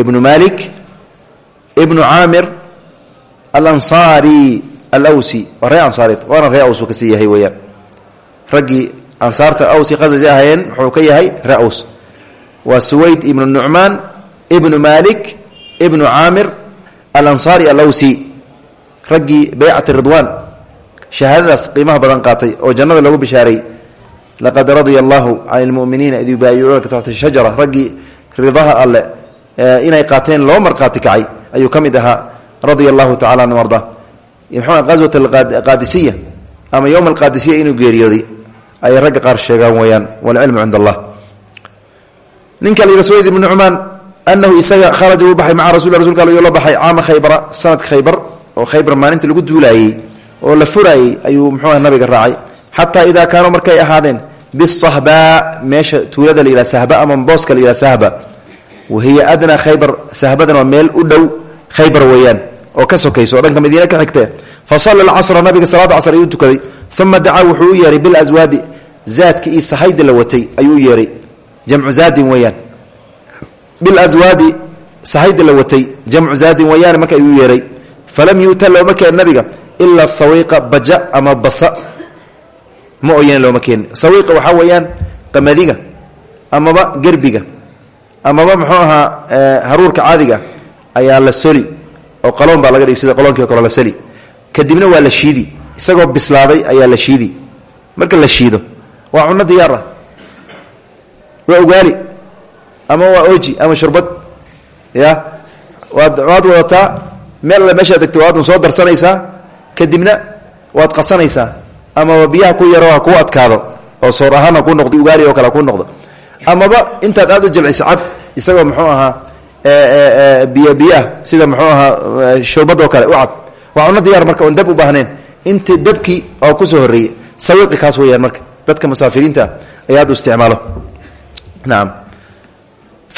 S1: ibnu malik ibnu caamir alansaari alawsi waa ree ansaareed waana ree aws uu ka sii yahay weyaan raggii ansaarta awsi khasraj ahayeen wuxuu ka yahay ree aws. Suwayd ibnu nucmaan ibnu malik ibnu caamir alansaari alawsi raggii baycati ridwaan shahaadadaas qiimaha badan qaatay oo jannada lagu bishaaray. Laqad radia allahu can lmuminiina id yubaayicuunaka taxta shajara. Raggii ridaha alle inay qaateen loo marqaati kacay ayuu ka mid ahaa. Radia allahu tacala an arda qaswat alqaadisiya ama yowm alqaadisiya inuu geeriyooday ayay ragga qaar sheegaan weeyaan walcilmu cind allah. Ninka la yidha suwayd ibnu nucmaan anahu isaga kharaja wuu baxay maca rasul rasulka all la baxay caama khaybara sanadka khaybar oo khaybar maalinta lagu duulaayey oo la furaayey ayuu muxuuah nabiga raacay xataa idaa kaanuu markay ahaadeen bisahbaa meesha tuulada la yidhaha sahba ama booska la sahba wahiya adnaa khaybar sahbadan waa meel u dhow khaybar weeyaan oo ka dhanka madiine ka xigtee fa salla alcasra nabiga salaada casr ayuu tukaday uma dacaa wuxuu u yeehay bilaswaadi zaadka iyo la watay ayuu u yeehay zaadin weeyaan bilaswaadi sahayda la watay jamcu zaadin weeyaan marka ayuu yeehay falam yuuta looma keen nabiga ilaa sawiiqa baja ama basa ma ooyan looma keenin sawiiqa waxaa weeyaan qamadiga amaba gerbiga amaba muxuu ahaa haruurka caadiga ayaa la soli oo qaloon baa laga dhigi sida qoloonkii kale la sali kadibna waa la shiidi isagoo bislaaday ayaa la shiidi marka la shiido waa cunno diyaar waa ugaali ama waa oji ama shurbad. Ya? Waad waad wadataa meel alle meeshaad degto waad soo darsanaysaa kadibna waad qasanaysaa. Amaba biyaha ku yaro ha adkaado oo soor ahaan ha kuu noqdo ugaali oo kale kuu noqdo. Amaba intaad aad u jilciso cab isagoo muxuu ahaa biyo biyoah sida muxuu ahaa shurbad oo kale u cab waa cunno diyaar marka oon dab u baahneen inta dabkii oo ku soo horreeyey sawiiqi kaas weyaan marka. Dadka musaafiriinta ayaa aad u isticmaalo. Naam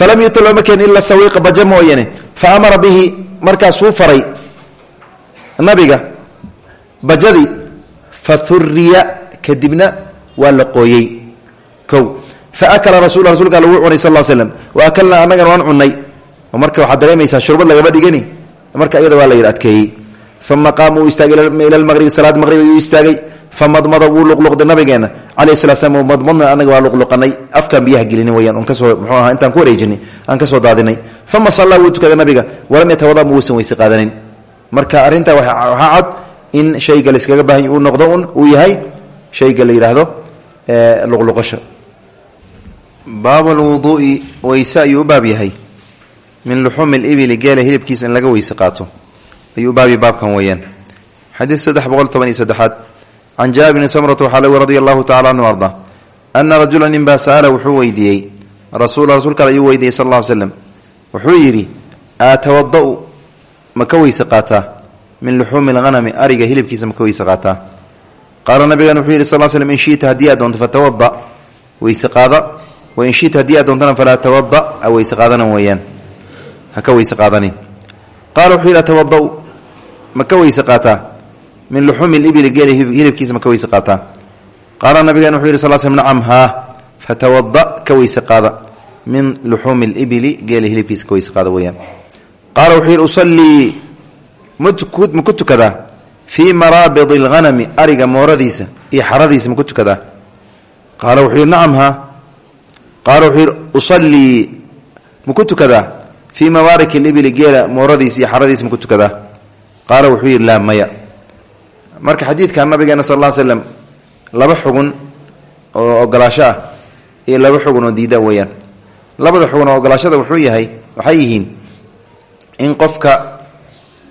S1: falam yuta looma keen ila sawiiqa baja mooyane fa amara bihi markaasuu faray nabiga bajadii fa huriya kadibna waa la qooyey kow fa akala rasul rasulka wuu cunay sal l slam wa akalnaa annagana waan cunnay marka waxaad dareemaysaa shurbad lagama dhigani marka iyada waa la yidhi adkeeyey uma qaama uu istaagay ila lmaqribi salaad famadmada wuu luqluqday nabigeena. Calayh sala slam madmadna anaga waa luqluqanay. Afkaan biyaha gelinin weyaan on ka soo muxuu ahaa intaan ku wareejinay aan ka daadinay. Uma sallaa wuu tukaday nabiga. Walam yatawada ma uusan weyse qaadanin. Marka arrintaa waxaa cad in shayga layskaga baahany uu noqdo un uu yahay shayga la yidhaahdo luqluqasha baabu lwuduui weyse ayuu u baab yahay. Min luxuumi libili geela hilibkiisa in laga weyse qaato. Ayuu u baabya baabkan weeyaan xadiid saddex boqol toban can jaabir bni samrata waxaa lagu radia allahu tacala anhu arda ana rajula ninbaa sa'ala wuxuu weydiiyey rasuula rasuulka ayuu weydiiyey sal alla ly slam wuxuu yidhi aatawada-u ma ka weyse qaataa min luxuumi alghanami ariga hilibkiisa ma ka weyse qaataa qaala nabigan wuxuu yidhi sal slm in shita haddii aad doonto fatawada weyse qaada wain shita haddii aad doontana min luxuumi libili geela hilibkiisa ma ka weyse qaataa qaala nabigan wuxuu yidhi sal slm nacam haa fatawada qaada. Min luxuumi libili geela hilibkiisa ka qaada weeyaan. Qaala wuxuu yidhi usallii ma ku tukadaa fii maraabidi alghanami ariga mooradiisa iyo xaradiisa ma ku tukadaa qaala wuxuu yidhi nacam haa. Qaala wuxuu yidhi usallii ma ku tukadaa fii mabaarik libili geela mooradiisa iyo xaradiisa ma ku tukadaa qaala wuxuu yidhi laa maya marka xadiidkan nabigeena sal alla slam laba xugun oo ogolaasho ah iyo laba xugun oo diida weeyaan. Labada xugun oo ogolaashada wuxuu yahay waxay yihiin in qofka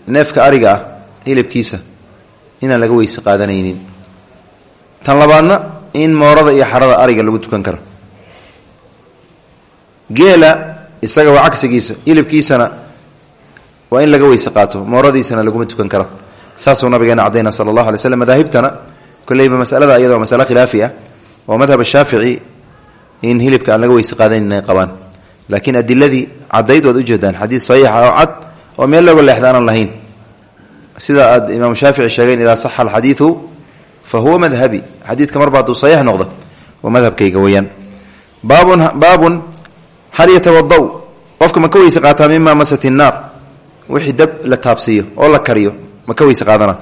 S1: neefka ariga ah hilibkiisa inaan laga weyse qaadanaynin. Tan labaadna in moorada iyo xarada ariga lagu tukan karo. Geela isaga waa cagsigiisa hilibkiisana waa in laga weyse qaato mooradiisana laguma tukan karo saasuu nabigeena cadayna sala allahu alay slam madaahibtana. Koleyba masalada waa masale khilaafi ah oo madhab shaafici in hilibka aan laga weyse qaadanin ay qabaan. Laakiin adiladii cadayd waad ujeedaan xadiid saxiixa oo cad oo meel looga leexda aanan lahayn. Sida aad imaam shaafici sheegeen idaa saxa alxadiidu fa huwa madhabi. Xadiidka marba hadduu saxiix noqdo waa madhabkayga weeyaan. Baabun baabun hal yatawada-u qofka ma ka weyse qaataa mima masat innaar wixii dab la taabsiiyo oo la kariyo ma ka weyse qaadana.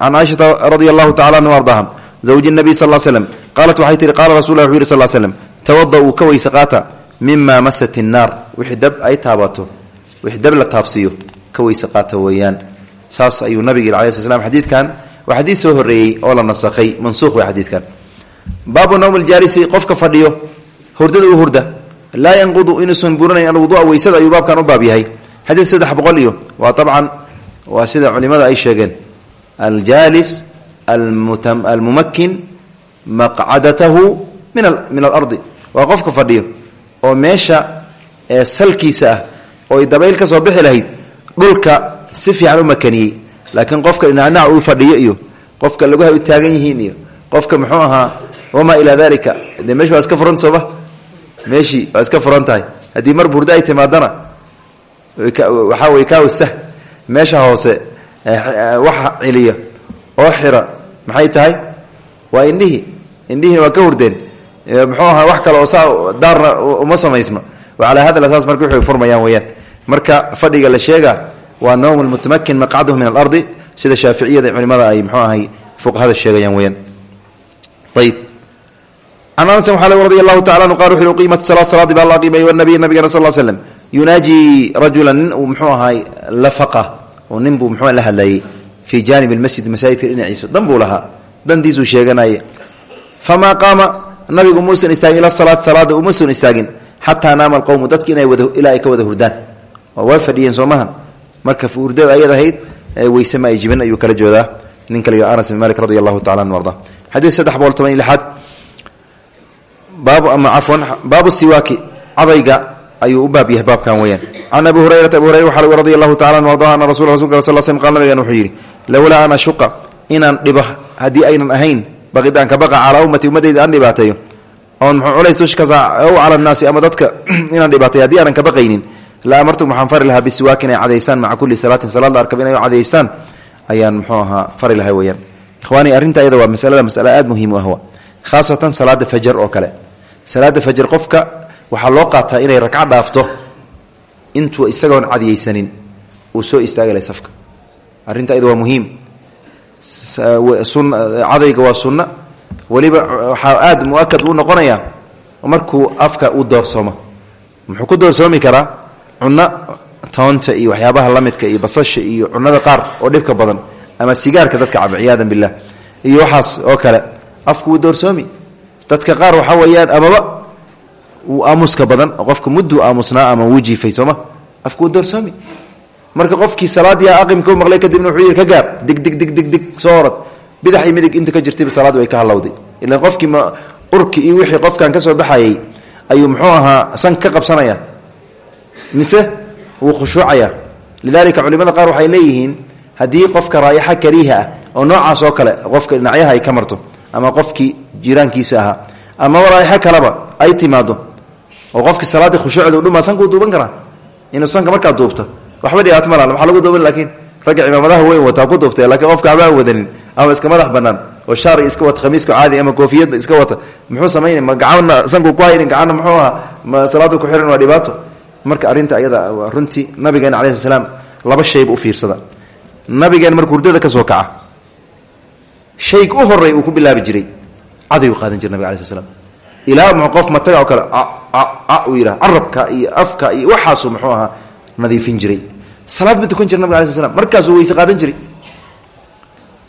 S1: Can caaishata radia allahu tacala anhu ardaha zawji nabiy sal l slem qaalat waxay tihi qaala rasul wuxu yiri sal slem tawada-uu ka weyse qaata mima masat innaar wixii dab ay taabato wixii dab la taabsiiyo ka weyse qaata weeyaan. Saas ayuu nabig yiri alai sl slam xadiidkan waa xadiid soo horreeyey oo la nasakhay mansuuq way xadiidkan. Baabu nawm ljaalisi qofka fadhiyo hurdada u hurda laa yanqudu inuusan buranayn alwudua waa sida culimada ay sheegeen. Aljaalis almumakin maqcadatahu min alardi. Waa qofka fadhiyo oo meesha salkiisa ah oo dabayl ka soo bixi lahayd dhulka si fiican u makaniyey. Laakiin qofka dhinacnac uu fadhiyo iyo qofka laguha u taagan yihiin iyo qofka muxuu ahaa wamaa ilaa dalika dee meeshu waa iska furan sooma meeshii waa haddii mar burdo ay timaadana waxaa wey meesha hoose waxa celiya oo xira maxay tahay? Waa indhihii indhihiina waa ka hurdeen. Muxuu ahaa wax kale oo saa daarna uma samaysma. Calaa hada asaas marka wuxuu furmayaan weyaan marka fadhiga la sheega waa nawm lmutamakin maqcadahu min alardi sida shaaficiyada culimada ay mxuu ahay fuqahada sheegayaan weyaan ayb can anasin waxaa lg radi tacala anu qal wuxu uqiimat salaad salaadii baa la qiimay wanabiy nabigana sal l slem yunaaji rajulan nin uu mxuu ahay lafaqa oo nin buu mxuu la hadlayey fii janib lmasjid masaajidka dhinaciisa dan buu lahaa. Dandiisuu sheeganaya famaa qaama nabigu muusan istaagin ila salaad salaada umuusan istaagin xataa naama alqowmu dadki wada ilaa ay ka wada hurdaan. Oo waa fadhiyeen soomahan marka hurdada ayad ahayd weyse ma ay jibin ayuu kala joodaa. Ninka la anas bin malik radi allahu tacala anu arda. Xadiid saddex boqol toban iyo lixaad. Baabu ama cafwan baabu siwaaki cadayga ayuu u baab yahay baabkan weyaan can abi hurayrata abi hurayra waxa radi allahu tacala anu arda ana rasul rasulka sal sl qal wuxuu yidhi lowlaa an ashuqa inaan dhibo haddii aynan ahayn baqidaan ka baqa calaa ummati ummadayda aan dhibaateeyo oon muxuu culays dushkasa ow cala annaasi ama dadka inaan dhibaatay haddii aanan ka baqaynin la amartum waxaan fari lahaa bisiwaak inay cadaystaan maca kulli salaatin salaad la arkab inay cadaystaan ayaan muxuu ahaa fari lahay weyaan ikhwaani arrinta ayada waa masalada masale aada muhiim u ahwa khaasatan salaada fajar oo kale. Salaada fajar qofka waxaa loo qaataa inay ragca dhaafto intuu isagoon cadiyeysanin uu soo istaagi lahay safka. Arrinta ayada waa muhiim. Cadayga waa sunna. Weliba waxaa aada muakad uu noqonaya markuu afka u doorsoomo muxuu ku doorsoomi karaa cunno toonta iyo waxyaabaha lamidka iyo basasha iyo cunada qaar oo dhibka badan ama sigaarka dadka caba ciyaadan billah. Iyo waxaas oo kale afku wuu doorsoomi dadka qaar waxaa weeyaan amaba wuu aamuska badan qofka mudduu aamusnaa ama wuu jiifay sooma afku doorsoomi. Marka qofkii salaadiia aqimka u maqlay kadibna wuxuu yidhi ka gaar dig dig dig dig dig soo bidax iyo inta ka jirtayba salaad way ka halowday ilan qofkii ma urki iyo wixii qofkan ka soo baxayay ayuu muxuu ahaa san ka qabsanaya. Mise wuu khushuucaya. Lidalika culimada qaar waxay leeyihiin haddii qofka raayaxa kariiha ah oo noocaas oo kale qofka dhinacyaha ay ka marto ama qofkii jiraankiisa ahaa amaba raayaxo kaleba ay timaado oo qofkii salaaddii khushuucda u dhumaa sankuu duuban karaa? Inuu sanka markaa duubto? Waxba dhibaato ma lahan waxaa lagu duuban laakiin ragga cimaamadaha weyn wataa ku duubtay laakiin qofka waxba aan wadanin ama iska madax banaan oo shaari iska wata khamiiska caadi ama koofiyadda iska wata. Muxuu samaynay ma sanku ku haynin gacanna muxuu ma salaadu ku xihan waa dhibaato? Marka arrinta ayada waa runtii nabigeena calayi sl slaam laba shayba u fiirsada. Nabigeen markuu hurdada ka soo kaca shayga u horey uu ku bilaabi jiray cadayuu qaadan jira nabig alai sl ilaa mu qof mataga oo kale uu yidhaha carabka iyo afka iyo waxaasuu muxuu ahaa nadiifin jiray. Salaad ma tukan jira nabig ala sl slam markaasuu qaadan jiray.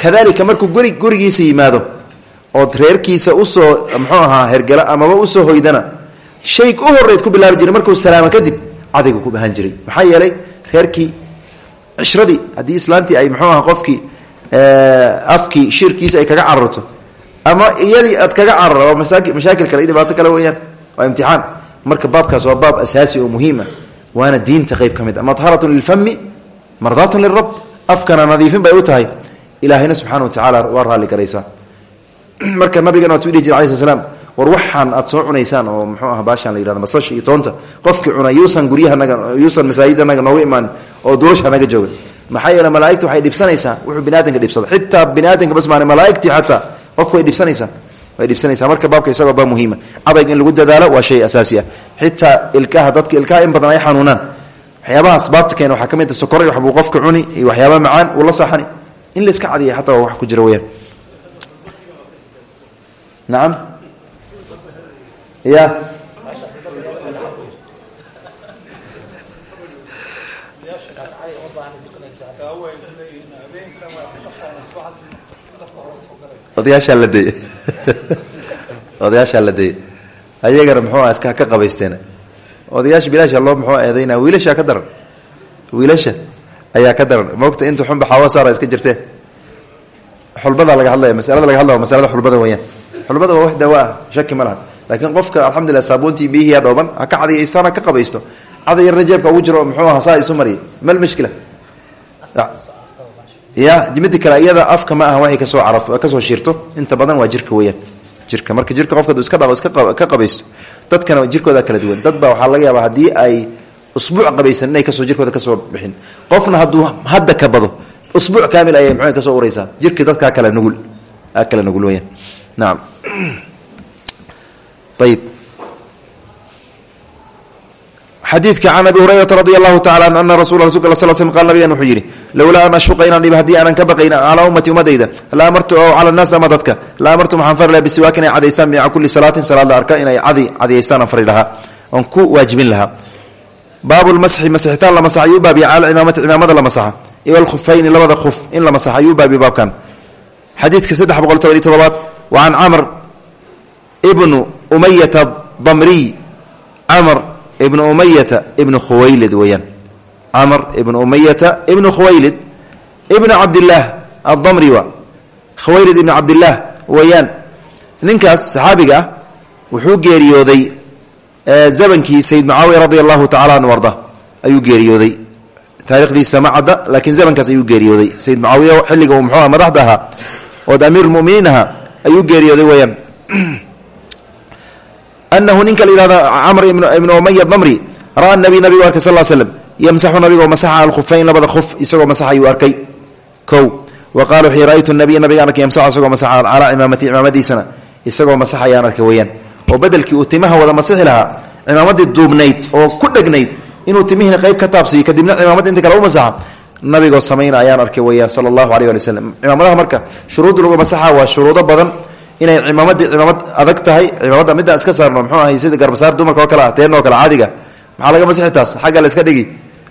S1: Kadalika markuu guri gurigiisa yimaado ood reerkiisa u soo muxuu ahaa hergala amaba u soo hoydana shayga u horeyd ku bilaabi jiray markuu salaamo kadib cadaygu ku baahan jiray. Maxaa yeelay reerkii cishradii haddii islaantii ay muxuu aha qofkii afkii shirkiisa ay kaga cararto ama iyadii aad kaga cararo mashaakil kale dhibaato kale weeyaan waa imtixaan. Marka baabkaas waa baab asaasi oo muhiima waana diinta qayb ka mid a madharatun lilfami mardaatun lirab afkana nadiifin bay u tahay. Ilaahayna subxana wa tacaala waa raalli garaysaa marka nabigan waatu dhihi jir alai sl war waxaan aad soo cunaysaan oo muxuu aha baashaan la yihahdo basasha iyo toonta. Qofkii cuna yuusan guryahanaga yuusan masaajidanaga nooga imaan oo dulasha naga jooga. Maxaa yeele malaaigta waxay dhibsanaysaa wuxuu biniaadamka dhibsada xitaa biniaadamka bas maana malaaigtii xataa qofku way dhibsanaysaa way dhibsanaysaa. Marka baabka isagoo ba muhiima. Adayg in lagu dadaalo waa shay asaasi ah. Xitaa ilkaha dadka ilkaha in badan ay xanuunaan. Waxyaabaha asbaabta keena waxaa ka mid a sokoray waxbuu qofka cuni iyo waxyaaba macaan uu la saaxani. In la iska cadiya xataa waa wax ku jira weyaan nacam ya odayaashaa la deye odayaashaa la deye ayagana muxuu iska ka qabaysteen odayaasha bilaasha loo muxuu eedaynaa wiilashaa ka daran. Wiilasha ayaa ka daran. Moogta inta xunba xaawa saara iska jirtee xulbada laga hadlaya masalada laga hadlaya masalada xulbada weyaan xulbada waa wax daawa ah shaki ma laakiin qofka alxamdulilah saabuuntii biyihiyaa dhooban ha ka ha ka qabaysto. Caday yarna jeebka ugu jiro muxuu aha saa isu mariyay mal mushkila ya midi kale iyada afka ma aha waxay ka soo caraf ka soo shiirto inta badan waa jirka weyaan jirka marka jirka qofka iska ka qabaysto dadkana jirkooda kala duwan. Dad baa laga yaabaa haddii ay usbuuc qabaysan inay ka soo jirkooda ka soo bixin. Qofna hadduu hadda ka bado usbuuc kaamil ayay muxuu ka soo ureysaa jirka dadkaa kala nugul kala nugul weyaan nacam ayib xadiidka can abi hurayrata radi allahu tacala an ana rasula rasulka sl sl qal nabigan wuxuu yidhi lowlaa an ashuqa inaan ka baqayn calaa ummati ummadayda la amartu oo cala naas ama dadka la amartu maxaan fari laha bisiwaak inay cadaystaan maca kulli salaatin salaad la arka inay cadi cadayaystaan aan fari ku waajibin lahaa. Baabu lmasxi masixitaan la masax ayuu baabiya cala cimaamati la masaxa. Iyo alkhufayni labada khuf la masax ayuu baabiya baabkan. Xadiidka saddex boqol toban iyo wa can camr ibnu umayata damriy camr ibnu umayata ibnu khuwaylid weeyaan. Camr ibnu umayata ibnu khuwaylid. Ibnu cabdillaah addamri wa. Khuwaylid ibnu cabdillaah weeyaan. Ninkaas saxaabiga ah wuxuu geeriyooday zamankii sayid mucaawiya radia allahu tacala anu arda ayuu geeriyooday. Taarikhdiisa ma cadda laakiin zamankaas ayuu geeriyooday. Sayid mucaawiya xilliga uu muxuu madaxda ahaa ood amiirulmuminiin ahaa ayuu geeriyooday weeyaan anahu ninka la yihahdo camr ibnu umaya damri ra'a nabi nabigu arkay sal slm yamsaxu nabigoo masaxa alkhufayn labada khuf isagoo masaxa ayuu arkay kow wa qala wuxuu ra-ytu nabiya nabigaan arkay yamsaxu isagoo masaxa calaa cimaamati cimaamadiisana isagoo masaxa ayaan arkay weeyaan oo bedelkii uu timaha wada masixi lahaa cimaamadii duubnayd oo ku dhegnayd inuu timihiina qayb ka taabsiiyo kadibna cimaamada inta kale u masaxa nabigoo samayna ayaan arkay weeyaan sala allahu aleyh ali waslem cimaamadaha marka shuruudda lagu waa shuruudo badan inay cimaamadii cimaamad adag tahay cimaamadda midaan iska saarno mxuu ahay sida garbasaar dumarka oo kale ah teen oo kale caadiga. Maxaa laga masixi taas xagga la iska dhigi.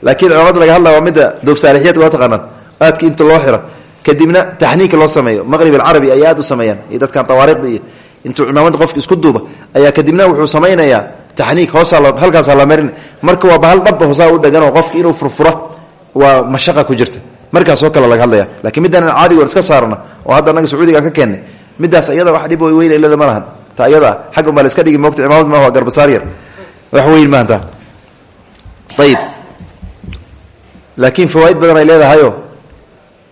S1: Laakiin cimaamada laga hadlaya waa midda doobsaalixiyadka waa taqaanaan. Aadka inta loo xiro. Kadibna taxniika loo sameeyo. Maqrib alcarabi ay aad u sameeyaan. Dadkan tawaariikhda iyo intuu cimaamada qofka isku duuba ayaa kadibna wuxuu samaynayaa taxniik. Hoosaa halkaasaa la marin. Marka waa bahal dhaba hoosaa u dheganoo qofki inuu furfura waa mashaqa ku jirta. Markaasoo kale laga hadlaya lakiin middan caadigoon iska saarna oo hadda anaga sacuudiga ka keennay midaas iyada wax dhib weyn ilada ma lahan. Ta iyada xagga baa la iska dhigi moogta cimaamad ma waa garbasaar yar. Wax weyn maanta ayib laakiin fawaaid badan ay leedahayo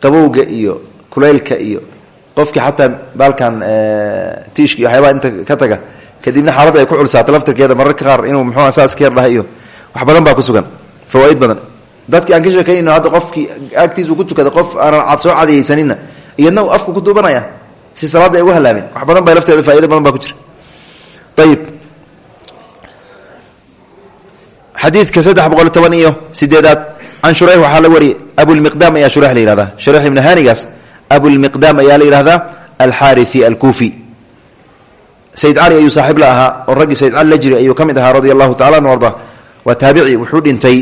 S1: qabowga iyo kulaylka iyo qofkii xataa baalkan tiishka iyo inta ka taga kadibna xaaladda ay ku culsaato laftirkeeda mararka qaar inuu muxuu saas ka yar dhahay wax badan baa ku sugan. Fawaaid badan. Dadki aan ka sheekayno hadda qofkii agtiisu ku tukada qof aanan soo cadiyeysanina iyadna uu afku ku duubanaya si salaadda ay ugu halaabeen wax badan bay lafteeda faa'ido badan baa ku jira. Ayib xadiidka saddex boqol toban iyo sideedaad can shurayx waxaa la wariyay abulmiqdaam ayaa shurayx la yihahdaa shurayx ibnu hanigaas abulmiqdaam ayaa la yihahdaa alxaariثi alkuufi. Sayid cali ayuu saaxiib la ahaa oo raggii sayid cali la jiri ayuu ka mid ahaa radia allahu tacala anu arda. Waa wuxuu dhintay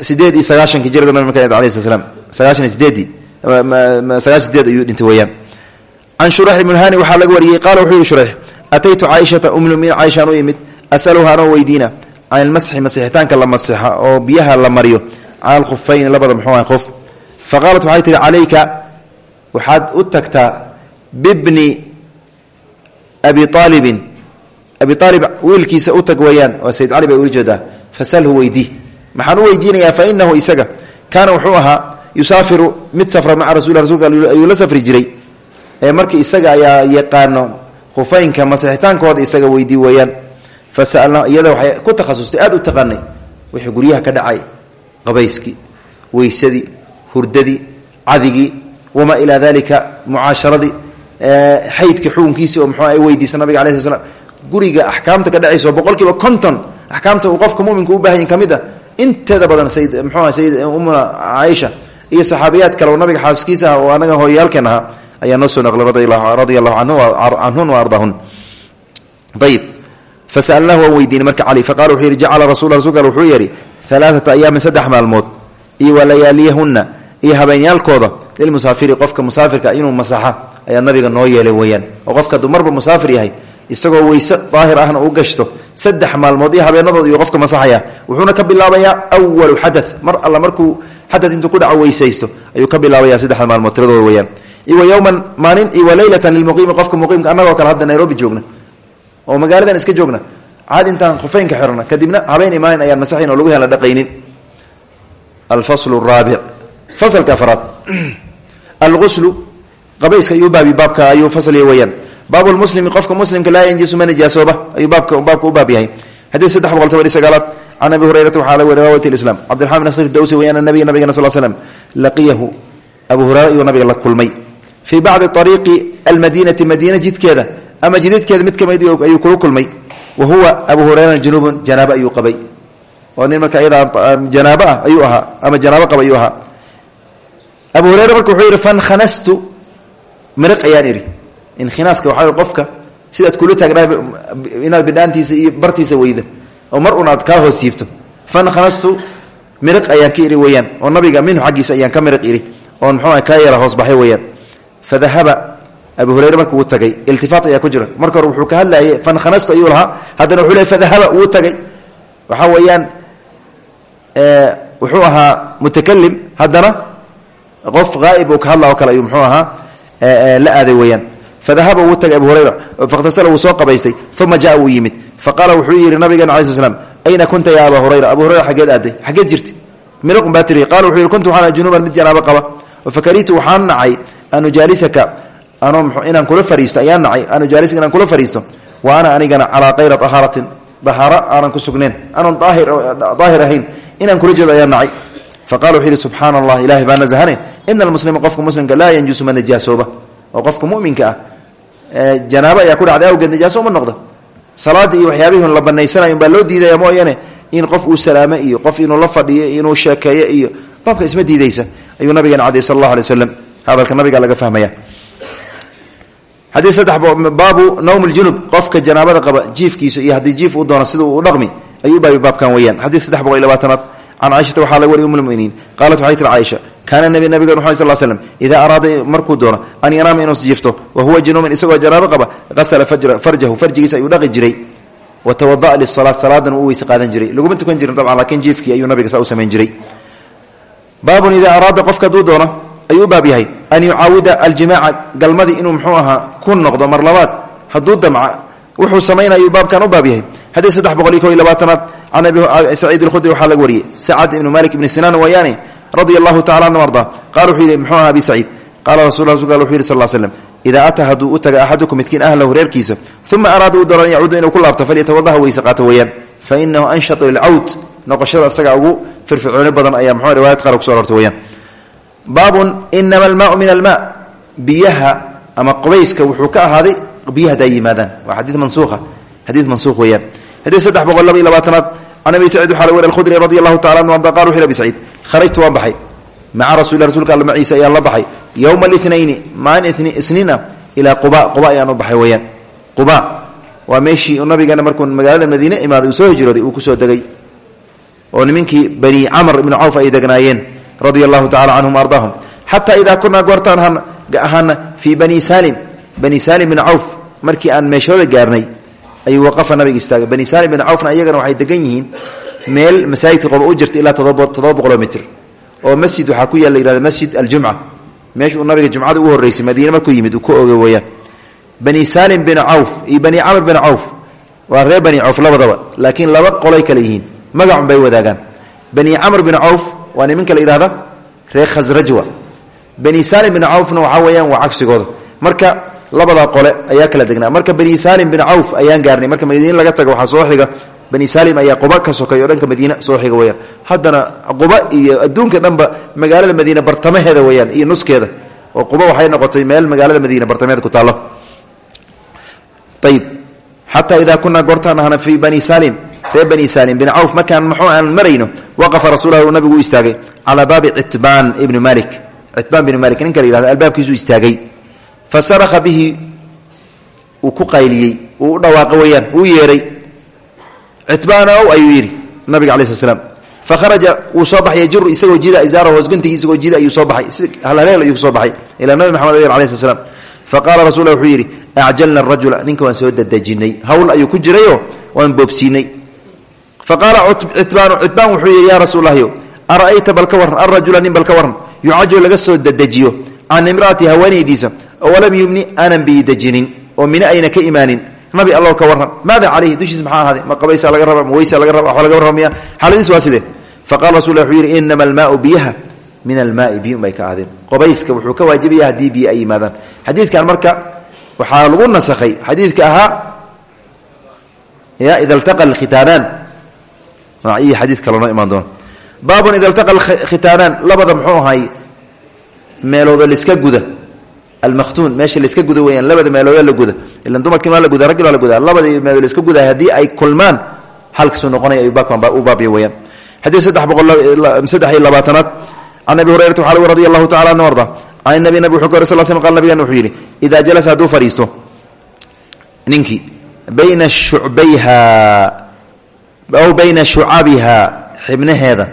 S1: sideed iyo sagaaشhankii jirada nabig maka alay sl slam sagaashan iyo sideedii sagaashan sideed ayuu dhintay weyaan can shurayx ibn hani waxaa laga wariyey qaala wuxuu yihi shurayx ataytu caaishata umlmumin caaishaan u yimid asaluha anoo weydiina can ilmasxi masixitaanka la masixa oo biyaha la mariyo cala alkhufayni labada muxuu aha qof fa qaalat waxay tihi calayka waxaad u tagtaa bibni abi aalibin abi aalib wiilkiisa u tag weeyaan waa sayid cali bay ula jeedaa fasalhu weydii maxaan u weydiinayaa fa inahu isaga kaana wuxuu ahaa yusaafiru mid safra maca rasul rasulka ayuu la safri jiray ee markii isaga ayaa yaqaano khufeynka masixitaankooda isaga weydii weeyaan. Fasalna iyada waxay ku takhasustay aad u taqaanay. Wixii guryaha ka dhacay qabayskii weysadii hurdadii cadigii wamaa ilaa dalika mucaasharadii xaydka xukunkiisii oo muxuu ay weydiisa nabiga alai sl slam guriga axkaamta ka dhacayso boqol kiiba konton axkaamta uu qofka muminka u baahan yahin ka a inteeda badan sayid mxuua sayid umuna caaisha iyo saxaabiyaad kale oo nabiga xaaskiisa ah oo anaga hooyayaalkeen ahaa ayaa noo soo noqlay radia allahu canhun wa ardaahun ayib fasalnahu waan weydiinay marka cali faqala wuxuu yihi jacala rasul rasulka wuxuu yehi alaaata ayaamin saddex maalmood iyo wa layaaliyahunna iyo habeenyaalkooda lilmusaafiri qofka musaafirka inuu masaxa ayaa nabiga noo yeelay weeyaan. Oo qofka aduu marba musaafir yahay isagoo weyse daahir ahna u gashto saddex maalmood iyo habeenadood iyuu qofka masaxaya wuxuuna ka bilaabayaa awalu xada mar alla markuu xadad intuu ku dhaco weysaysto ayuu ka bilaabaya saddexda maalmood tiradooda weyaan iwa yowman maalin iwa leylatan lilmuqiimi qofka muqiimka annagoo kale hadda nairobi joogna oo magaaladan iska joogna caadi intaan khufeynka xirna kadibna habeen maalin ayaan masaxayn oo lagu hela dhaqaynin. Alfaslu raabic. Fasalka afraad alguslu qabayska ayuu baabi baabka ayuu fasliya weyaan baabu lmuslimi qofka muslimka laa yanjisu ma nijaasooba ayuu baabka baabka u baab yahay. Xadiid saddex boqol toban iyo sagaalaad. Can hurayrata waxaa weri rawat islam cabdiraxman bin askhir dawsi weyaan nabiy nabigana sal slam laqiyahu. Abu hurayra ayuu nabiga la kulmay fii bacdi ariiqi almadiinati madiina jidkeeda ama jididkeeda mid ka mid ayuu kula kulmay wa huwa abu hurayrana junuubun janaabo ayuu qabay oo nin marka iyada janaabo ah ayuu ahaa ama janaabo qaba ayuu ahaa abu hurayra marka wuxuu yidhi fankanastu miriq ayaan idhi inkinaaska waxaa qofka sidaad kula taagnaa inaad bidhaantiisa iyo bartiisa weyda oo mar un aad kaa hoos siibto fankanastu miriq ayaan ka idhi weyaan oo nabiga minhu fadahaba abu hurayre marka wuu tagay iltifaat ayaa ku jira marka hore wuxuu ka hadlayay fankanastu ayuu lahaa haddana wuxuu le fadahaba wuu tagay waxaa weeyaan wuxuu ahaa mutakalim haddana qof haa'ib uu ka hadla oo kale ayuu muxuu ahaa la aaday weyaan fadahaba wuu tagay abu hurayra fakhtasala wuu soo qabaystay uma jaa wuu yimid faqaala wuxuu yidhi nabigeena alai sl slam ayna kunta ya aba hurayra abu hurayra xaggeed aaday xaggeed jirti miriqun baa tiri qala wuxuu yidhi kuntu waxaan junuuban mid janaabo qaba fakaritu waxaan nacay an ujaalisaka inaan kula fariisto ayaan nacay an ujaalisaka inaan kula fariisto wa ana anigana calaa kayra ahaaratin dahaaro aanan ku sugnayn anoon daahir ahayn inaan kula jeedo ayaan nacay faqala wuxuu yidhi subxaana allah ilahay baa nasahane ina almuslima qofka yanjusu ma nijaasooba oo qofka muminka ah janaabo ayaa ku dhacday awgeed nijaaso uma noqdo salaada iyo waxyaabihii la banaysanayo baa loo diidaya mooyane in qof uu salaamo iyo qof inuu la fadhiyo inuu sheekeeyo iyo baabka isma diidaysa ayuu nabigeena cadey sal allah alay hadalka nabiga laga fahmaya. Xadii saddex baabu nawm ljunub qofka janaabada qaba jiifkiisa iyo haddii jiif uu doono sida uu dhaqmi ayuu baabi baabkan weyaan xadiid saddex boqol iyo labaatanaad can caaishata waxaa laga wariy um lmuminiin qaalat waxay tiri caaisha kaana nabi nabiga muxamed sal slm idaa araada markuu doono an yanaama inuu jifto wa huwa junuuban isagoo janaabo qaba qasala farjahu farjigiisa ayuu dhaqi jiray. Wa tawada'a lisalaat salaadan uu weyse qaadan jiray. Laguma tukan jirin dabcan laakiin jiifkii ayuu nabiga saa u samayn jiray. Baabun idaa araada qofka hadduu doono ayuu baab yahay. An yucaawida aljimaaca galmadii inuu mxuu ahaa ku noqdo mar labaad. Hadduu damca wuxuu samaynayuu baabkan u baab yahay. Xadiid saddex boqol iyo ko iyo labaatanaad can abi waxaa laga wariyey. Sacad ibnu malik ibni sinaan wayaane radia allahu anhu arda qala wuxuu yidhi mxuu aha abi saciid? Qaala rasul rasulka wuxu yidhi sal idaa ataa hadduu u taga axadukum midkiin ahlahu reerkiisa uma araada inuu ku laabto falyatawadaha weyse qaato weeyaan. Fa inahu anshatu lilcawd noqoshada isagaa ugu firfircooni badan ayaa mxuu riwayad qaar kuso arortay weyaan baabun inama almaau min almaa. Biyaha ama qubayska wuxuu ka ahaaday biyaha hadaa yimaadaan. Waa xadii mansuuha xadiid mansuuq weeyaan. Xadiid saddex boqol laba iyo labaatanaad. Can abi saciid waxaa la weri alkhudri radi allahu tacala anhu arda qala wuxu abi saciid kharajtu waan baxay. Maca rasuuli rsulka alla maciisa ayaan la baxay. Yowma اlinayni maalin isniin ah ilaa quba. Quba ayaan u baxay weeyaan. Quba. Waa meeshii nabigeena markuu magaalada madiine imaaday uu soo hijrooday uu radia allahu tacala canhum ardaahum xataa idaa kunaa goortaan ahaana fii bani salim bani salim bin cawf markii aan meeshooda gaarnay ayuu waqafa nabiga istaagay bani salim bin cawfna iyagana waxay degan yihiin meel masaajidka qoba u jirta ilaa todoba boqoloo mitr oo masjid waxaa ku yaal la yihahda masjid aljumca. Meeshuu nabiga jumcada u horreysay madiine markuu yimid uu ku oga weeyaan bani salim bin cawf iyo bani camr bin cawf waa reer bani cawf labadaba waa nimanka la yidhahda reer khasrajwa bani salim bin cawfna waxaa weeyaan waa cagsigooda. Marka labadaa qole ayaa kala degnaa. Marka bani salim bin cawf ayaan gaarnay. Marka madiine laga tago waxaa soo xiga. Bani salim ayaa quba ka sokay oo dhanka madiine soo xiga weyaan haddana quba iyo adduunka dhanba magaalada madiine bartamaheeda weyaan iyo nuskeeda. Oo quba waxay noqotay meel magaalada madiine bartamaheeda ku bani salim reer bani salim bin cawf markaan maxuu aan marayno waqafa rasuulahu nabigu u istaagay calaa baabi citbaan ibni malik citbaan binu malik ninka la yihahdo albaabkiisuu istaagay. Fa saraka bihi uu ku qayliyey uu u dhawaaqo weyaan uu yeeray. Citbaanow ayuu yidhi nabiga alai sl slam fa kharaja wuu soo baxay yajuru isagoo jida isaara hoosguntigii isagoo jida ayuu soo baxay. Halhaleel ayuu soo baxay fa qaala citbaanu citbaan wuxuu yidhi yaa rasuullahyo ara'ayta bal ka warran alrajula nin bal ka warran yucajul laga soo dadejiyo can imraati haweenaydiisa walam yumni aanan biidejinin oo mine ayna ka imaanin nabi allow ka warran maada caleyhi dushiis maxaa ahaaday ma qabaysaa laga raba ma weysaa laga raba wa laga warramaya xaaladiis waa sidee? Faqala rasul wuxuu yidhi inama almaau biyaha min almaai biyun bay ka ahdeen qobayska wuxuu ka waajibaya haddii biyo ay yimaadaan. Xadiidkan marka waxaa lagu nasakhay xadiidka ahaa ya ida ltaqa alkhitaanaan iyo xadiid kale noo imaan doona baabun ida ltaqa alkhitaanaan labada muxuu ahay meelooda liska guda. Almakhtuun meesha laiska guda weyaan labada meelooda la guda. Ilan dumarkii maa la guda raggi la guda labadii meelood laiska gudaay haddii ay kulmaan halkasuu noqonaya ayuu baabkan u baabya weyaan xadiid saddex boqol saddex iyo labaatanaad. Can hurayrata waxaa lagu radi allahu tacala anhu arda nabi wuxuu ka sal sl qal nabigan wuxuu yidhi idaa jalasa aw bayna shucabiha xibnaheeda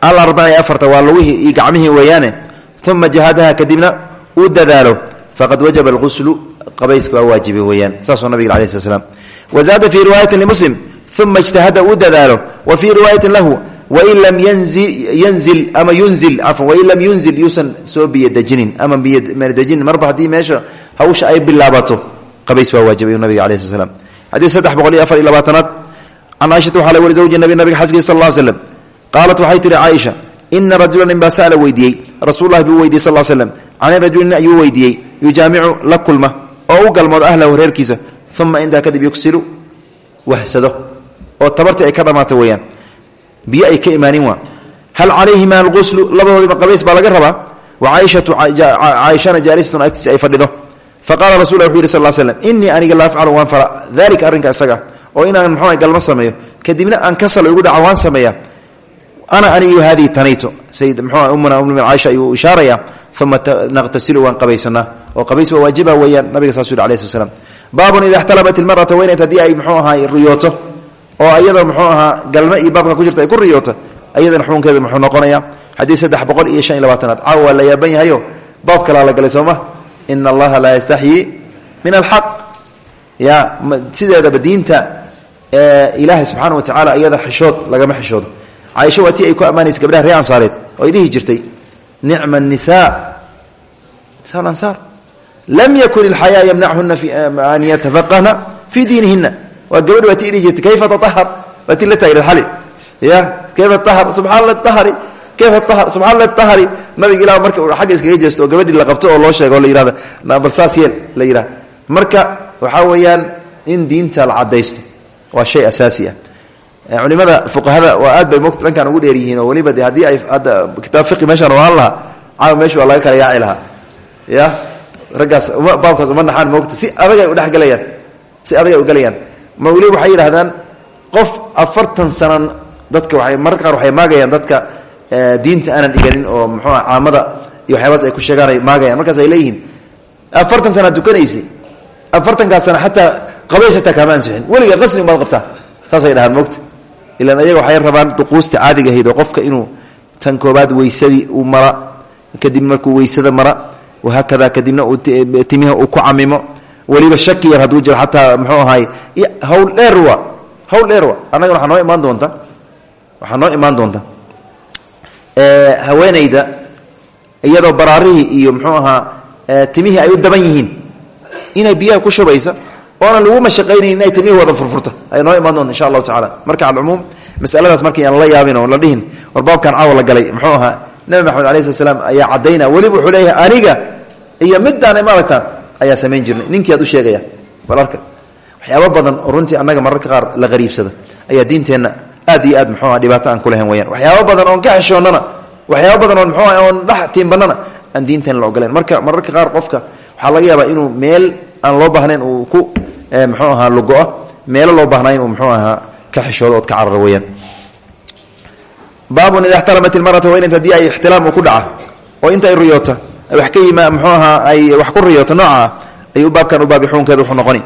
S1: alarbaci afarta waa lugihii iyo gacmihii weeyaane jahadaha kadibna uu faqad wajaba alquslu qabayska waa waajibay weeyaan saasuu nabiga alai sl slam wazaada fii riwaayatin limuslim uma ijtahada uu wa fii riwaayatin lahu wain lam yanzil ama yunzil cafwan wain lam yunzil yuusan soo biyodejinin ama biyodejinin marba haddii meesha hawsha ay bilaabato qabays waa waajibay nabiga alai sl slam xadiid saddex afar iyo labaatanaad can caaishata waxaa la wari nabi nabiga xaskiisa sal slam qaalat waxay tihi caaisha ina rajula nin baa sa'la weydiiyey rasuululahi buu weydiiyey sal slam can rajuli nin ayuu weydiiyey yujaamicu la kadib yugsilu wahsado oo tabartii ay ka dhammaata weeyaan biyo ay ka imaanin waa hal calayhima alguslu labadoodiba qabays baa laga rabaa wa caaishatu caaishana jaalisatun agtiisa ay fadhido faqala rasul wuxuu yidhi sal slam inii la afcalu waan fala dalika arrinka isaga oo inaan mxua galmo sameeyo. Kadibna aan kasal igu dhaca waan sameeya ana anigu haadihi tanayto. Sayid mxua ummuna um caaisha ayuu ishaaraya uma naqtasilu waan qabaysanaa. Oo qabays waa waajiba weeyaan nabiga saasuu yidhi alai sl slam baabun ida ixtalamat ilmarata ay mxuu ahaa riyooto. Oo ayadoo mxuu ahaa galme iyo baabka ku jirta ay ku riyooto. Ayadana xukunkeeda muxuu noqonaya xadiid saddex boqol la yaaban yahayo baab kalaa la galay sooma ina allaha laa yastaxyii min alxaq ya sideedaba diinta ilaahay subxaana wa tacaala iyada xishood lagama xishoodo. Caaisha waa ay ku ammaanaysa gabdhaha ree ansaareed oo ay dhihi jirtay nicma nisaa nisa ansaar lam yakun ilxayaa yamnachuna an yatafaqahna fii diinihina waa gabadh waa ti jirtay. Kayfa taahar waa ti la taagneed xali ya? Kayfa tahar subxaana la tahari kayfa tahar subxana la tahari nabiga ilah marka uu xagga iskaga jeesto la qabto oo loo sheego la yihahda bal saas la yidhaha marka waxaa weeyaan in diinta la cadaysto waa shay asaasi ah culimada fuqahada waa aad bay mota dhankan ugu dheer yihiin oo weliba de haddii ay hadda kitaab fiqi meeshaan ohaan lahaa caawa meesha waa laga kala yaaci lahaa. Ya? Raggaas uma baabkaas uma naxaan moogta si adagay u dhexgelayaan si adagay u gelayaan ma weliba waxay yidhahdaan qof afartan sana dadka waay mararka qaar waxay maagayaan dadka diinta aanan dhiganin oo muxuua caamada iyo waxyaabaas ay ku sheegaan ay maagayaan. Markaas ay leeyihiin afartan sana dukanaysay afartankaas sana xataa qabays hataa kaama ansixin weliga qasli umaad qabtaa. Saasay dhahaan moogta. Ilan ayaga waxay rabaan duquusta caadiga ahayd oo qofka inuu tan koobaad weysadii uu mara kadib markuu weysada mara wahaakada kadibna uu timiha uu ku camimo. Weliba shaki yar hadduu jiro xataa muxuu ahaay hawl dheer wa hawl dheer wa annagana waxaa noo imaan doonta waxaa noo imaan doonta. Haweenayda iyadoo baraarihii iyo muxuu ahaa timihii ay u daban yihiin. Inay biyaha ku shubaysa oona lagu mashaqaynayn inay timihii wada furfurta ay noo imaan doonta insha allahu tacala marka alcumuum masaladaas markii aan la yaabin oo la dhihin war baabkan caawa la galay. Muxuu ahaa nabi maxamed alai slat slam ayaa cadayna weliba wuxuu leeyahay aniga iyo midaan ma aragtaan ayaa samayn jirnay. Ninkii aad u sheegaya bal arka waxyaaba badan oo runtii annaga mararka qaar la qariibsada ayaa diinteenna aad iyo aad muxuu aha dhibaato aan kulahayn weyaan waxyaaba badan oon ka xishoonnana waxyaaba badan oon muxuu aha oon dhex tiimbannana aan diinteen la ogolayn marka mararka qaar qofka waxaa laga yaabaa inuu meel aan loo baahnayn uu ku muxuu ahaa lugo-o meelo loo baahnayn uu muxuu ahaa ka xishoodo ood ka cararo weyaan baabun ida ixtalamat ilmaratu waynant haddii ay ku dhaca oo inta ay riyoota wax ka yima muxuu ahaa ay wax ku riyoota nooca ah ayuu baabkan u baabi xukunkeeda wuxuu noqoni.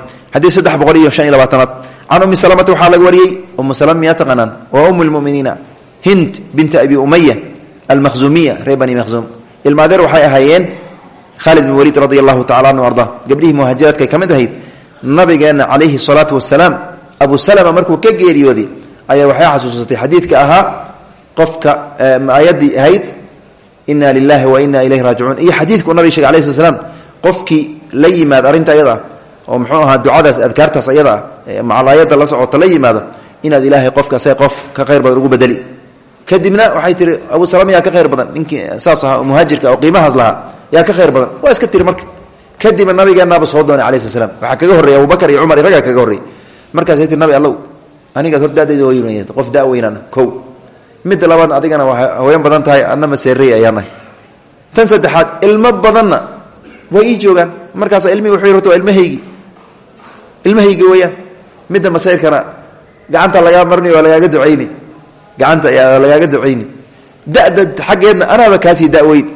S1: Boqol iyo shan iyo labaatanaad. Can ummi salamata waxaa laga wariyey umu salama miyaa hind binta abi umaya almakhzuumiya reer bani makhzuum ilmaadeer waxay ahaayeen khaalid bin waliid radi allahu tacala anhu arda. Gabdhihii muhaajiraadka ahayd nabigeenna calayhi salaatu wasalaam abu salama markuu ka geeriyooday ayaa waxay xasuusatay xadiidka ahaa qofka aayaddii ahayd ina lilahi wa ina ilayhi raajicuun. Iyo xadiidkuu nabig shege alai sl slam la yimaad arrinta ayada ah oo muxuu ahaa ducadaas adkaartaas ayada ah la socota la yimaado inaad ilaahay qofka se qof ka khayr badan ugu bedeli. Kadibna waxay tihi abu salama yaa ka khayr badan ninkii saas muhaajirka oo qiimahaas lahaa yaa ka khayr badan. Waa iska tiri marka kadibna nabigeennaaba soo doonay alai sl slam waxaa kaga horreeyay abubakar iyo cumar raggaa kaga horreeyey markaasay tii nabi allow anigaad hor daadayda wayn qof da weynaana kow. Midda labaad adigana waa haween badan tahay adna maseerey ayaanahay tan saddexaad ilmo badanna way ii joogaan. Markaasa wuxuu rta waa ilmahaygi ilmahaygi weeyaan. Midda masayrkana gacanta lagaa marni waa lagaaga ducayni. Gacanta ayaa lagaaga ducayni. Da'da xaggeedna anaaba kaasii daweyn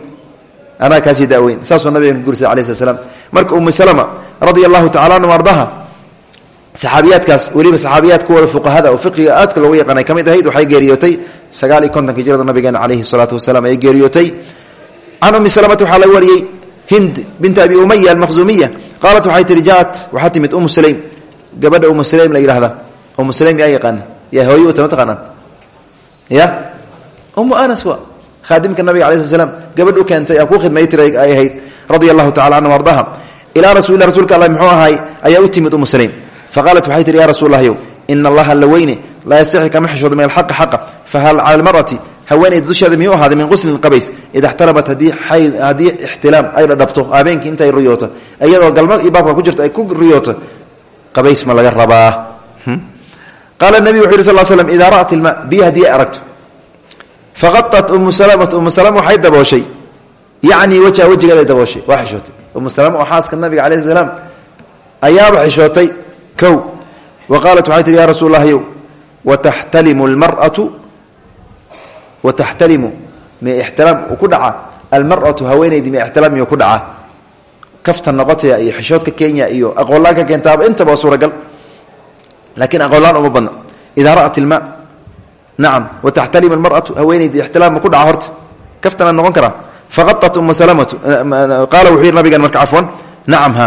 S1: anaa kaasii daweyn saasuu gursay alai slat slam marka umu salama radia allahu tacala anhu ardaha saxaabiyaadkaas weliba saxaabiyaad kuwooda fuqahada oo fiqiga aadka yaqaanay ka ahayd waxay geeriyootay sagaal iyo kontonka jirada nabigeena calayhi salaatu wasalaam ay geeriyootay. Can ummi salamata waxaa laga wariyey hind binta abi umaya almakhzuumiya qaalat waxay tihi jaat. Waxaa timid umu sulaym. Gabadha umu sulaym la yidhahda umu sulaym yaa yaqaana yaa hooye u tama ya umu anas khaadimka nabiga alai sl slam gabadh u keentay aa ku khidmay tira ay ahayd radia allahu tacala canhu ardaha ilaa rasulilah rsulka alla muxuu ahay ayaa u timid umu sulaym faqaalat waxay tihi ya rasuul lahyow ina allaha la weyne kama xishoodo min alxaqi xaqa fahal cala almarati haweenayda dusheeda miyuu ahaaday min quslin qabays? Ida xtalamat haddii ixtilaam ay dhadhabto habeenkii intay riyooto iyadoo galmo iyo ku jirto ay ku riyooto qabays ma laga rabaa. Qaala nebigu wuxu yhi sal slm idaa ra'at ilma biyo haddii ay aragto faqaat umu salamata umu salama waxay dabooshay yacnii wajha wejigeeday dabooshay waa xishootay umu salama oo xaaska nabiga calayh salaam ayaaba xishootay kow wa qaalat waxay tihi ya rasuul lahyow wataxtalimu lmar'atu wataxtalimu mi ixtiraam ku dhaca almar'atu haweenaydii mi ixtiraam miyuu ku dhaca kafta noqotaya iyo xishoodka kenya iyo aqoonlaan ka keentaaba intaba waa suuragal laakiin nacam wataxtalimu almar'atu haweenaydii ixtiraam ma ku dhaca horta kaftanaad noqon karaa faqaat uma salamatu qaala wuxuu yidhi nabigan marka cafwan nacam ha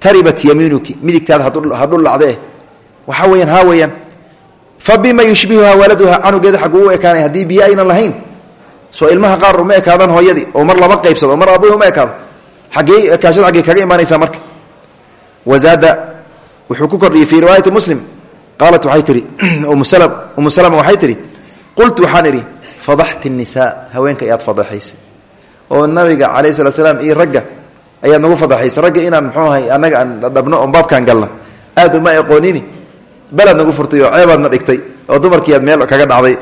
S1: taribat yamiinuki midigtaada hadhul lacdee waxaa weyaan haa weeyaan fa bima yushbihuha waladuha canugeeda xaguu u ekaanay haddii biyo aynan lahayn soo ilmaha qaar uma ekaadaan hooyadii oo mar lama qaybsado oo mar abuhi uma ekaado agee ekaashada aggey kaga imaanaysaa qaalat waxay tihi umu salama waxay tihi qultu waxaan idhi fadaxti nisaa haweenka ayaad fadaxaysay oo nabiga calayhi salatu slaam iyo ragga ayaad nagu fadaxaysay ragga inaan muxuu ahay annaga aan dhabno oon baabkaan galna aad uma aqoonini belaad nagu furtay oo ceebaadna dhigtay oo dumarkii aad meel kaga dhacday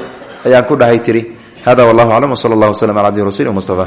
S1: ayaan ku dhahay tihi hada wallahu aclam wsala allah waslm ala abdihi rasuli mustafa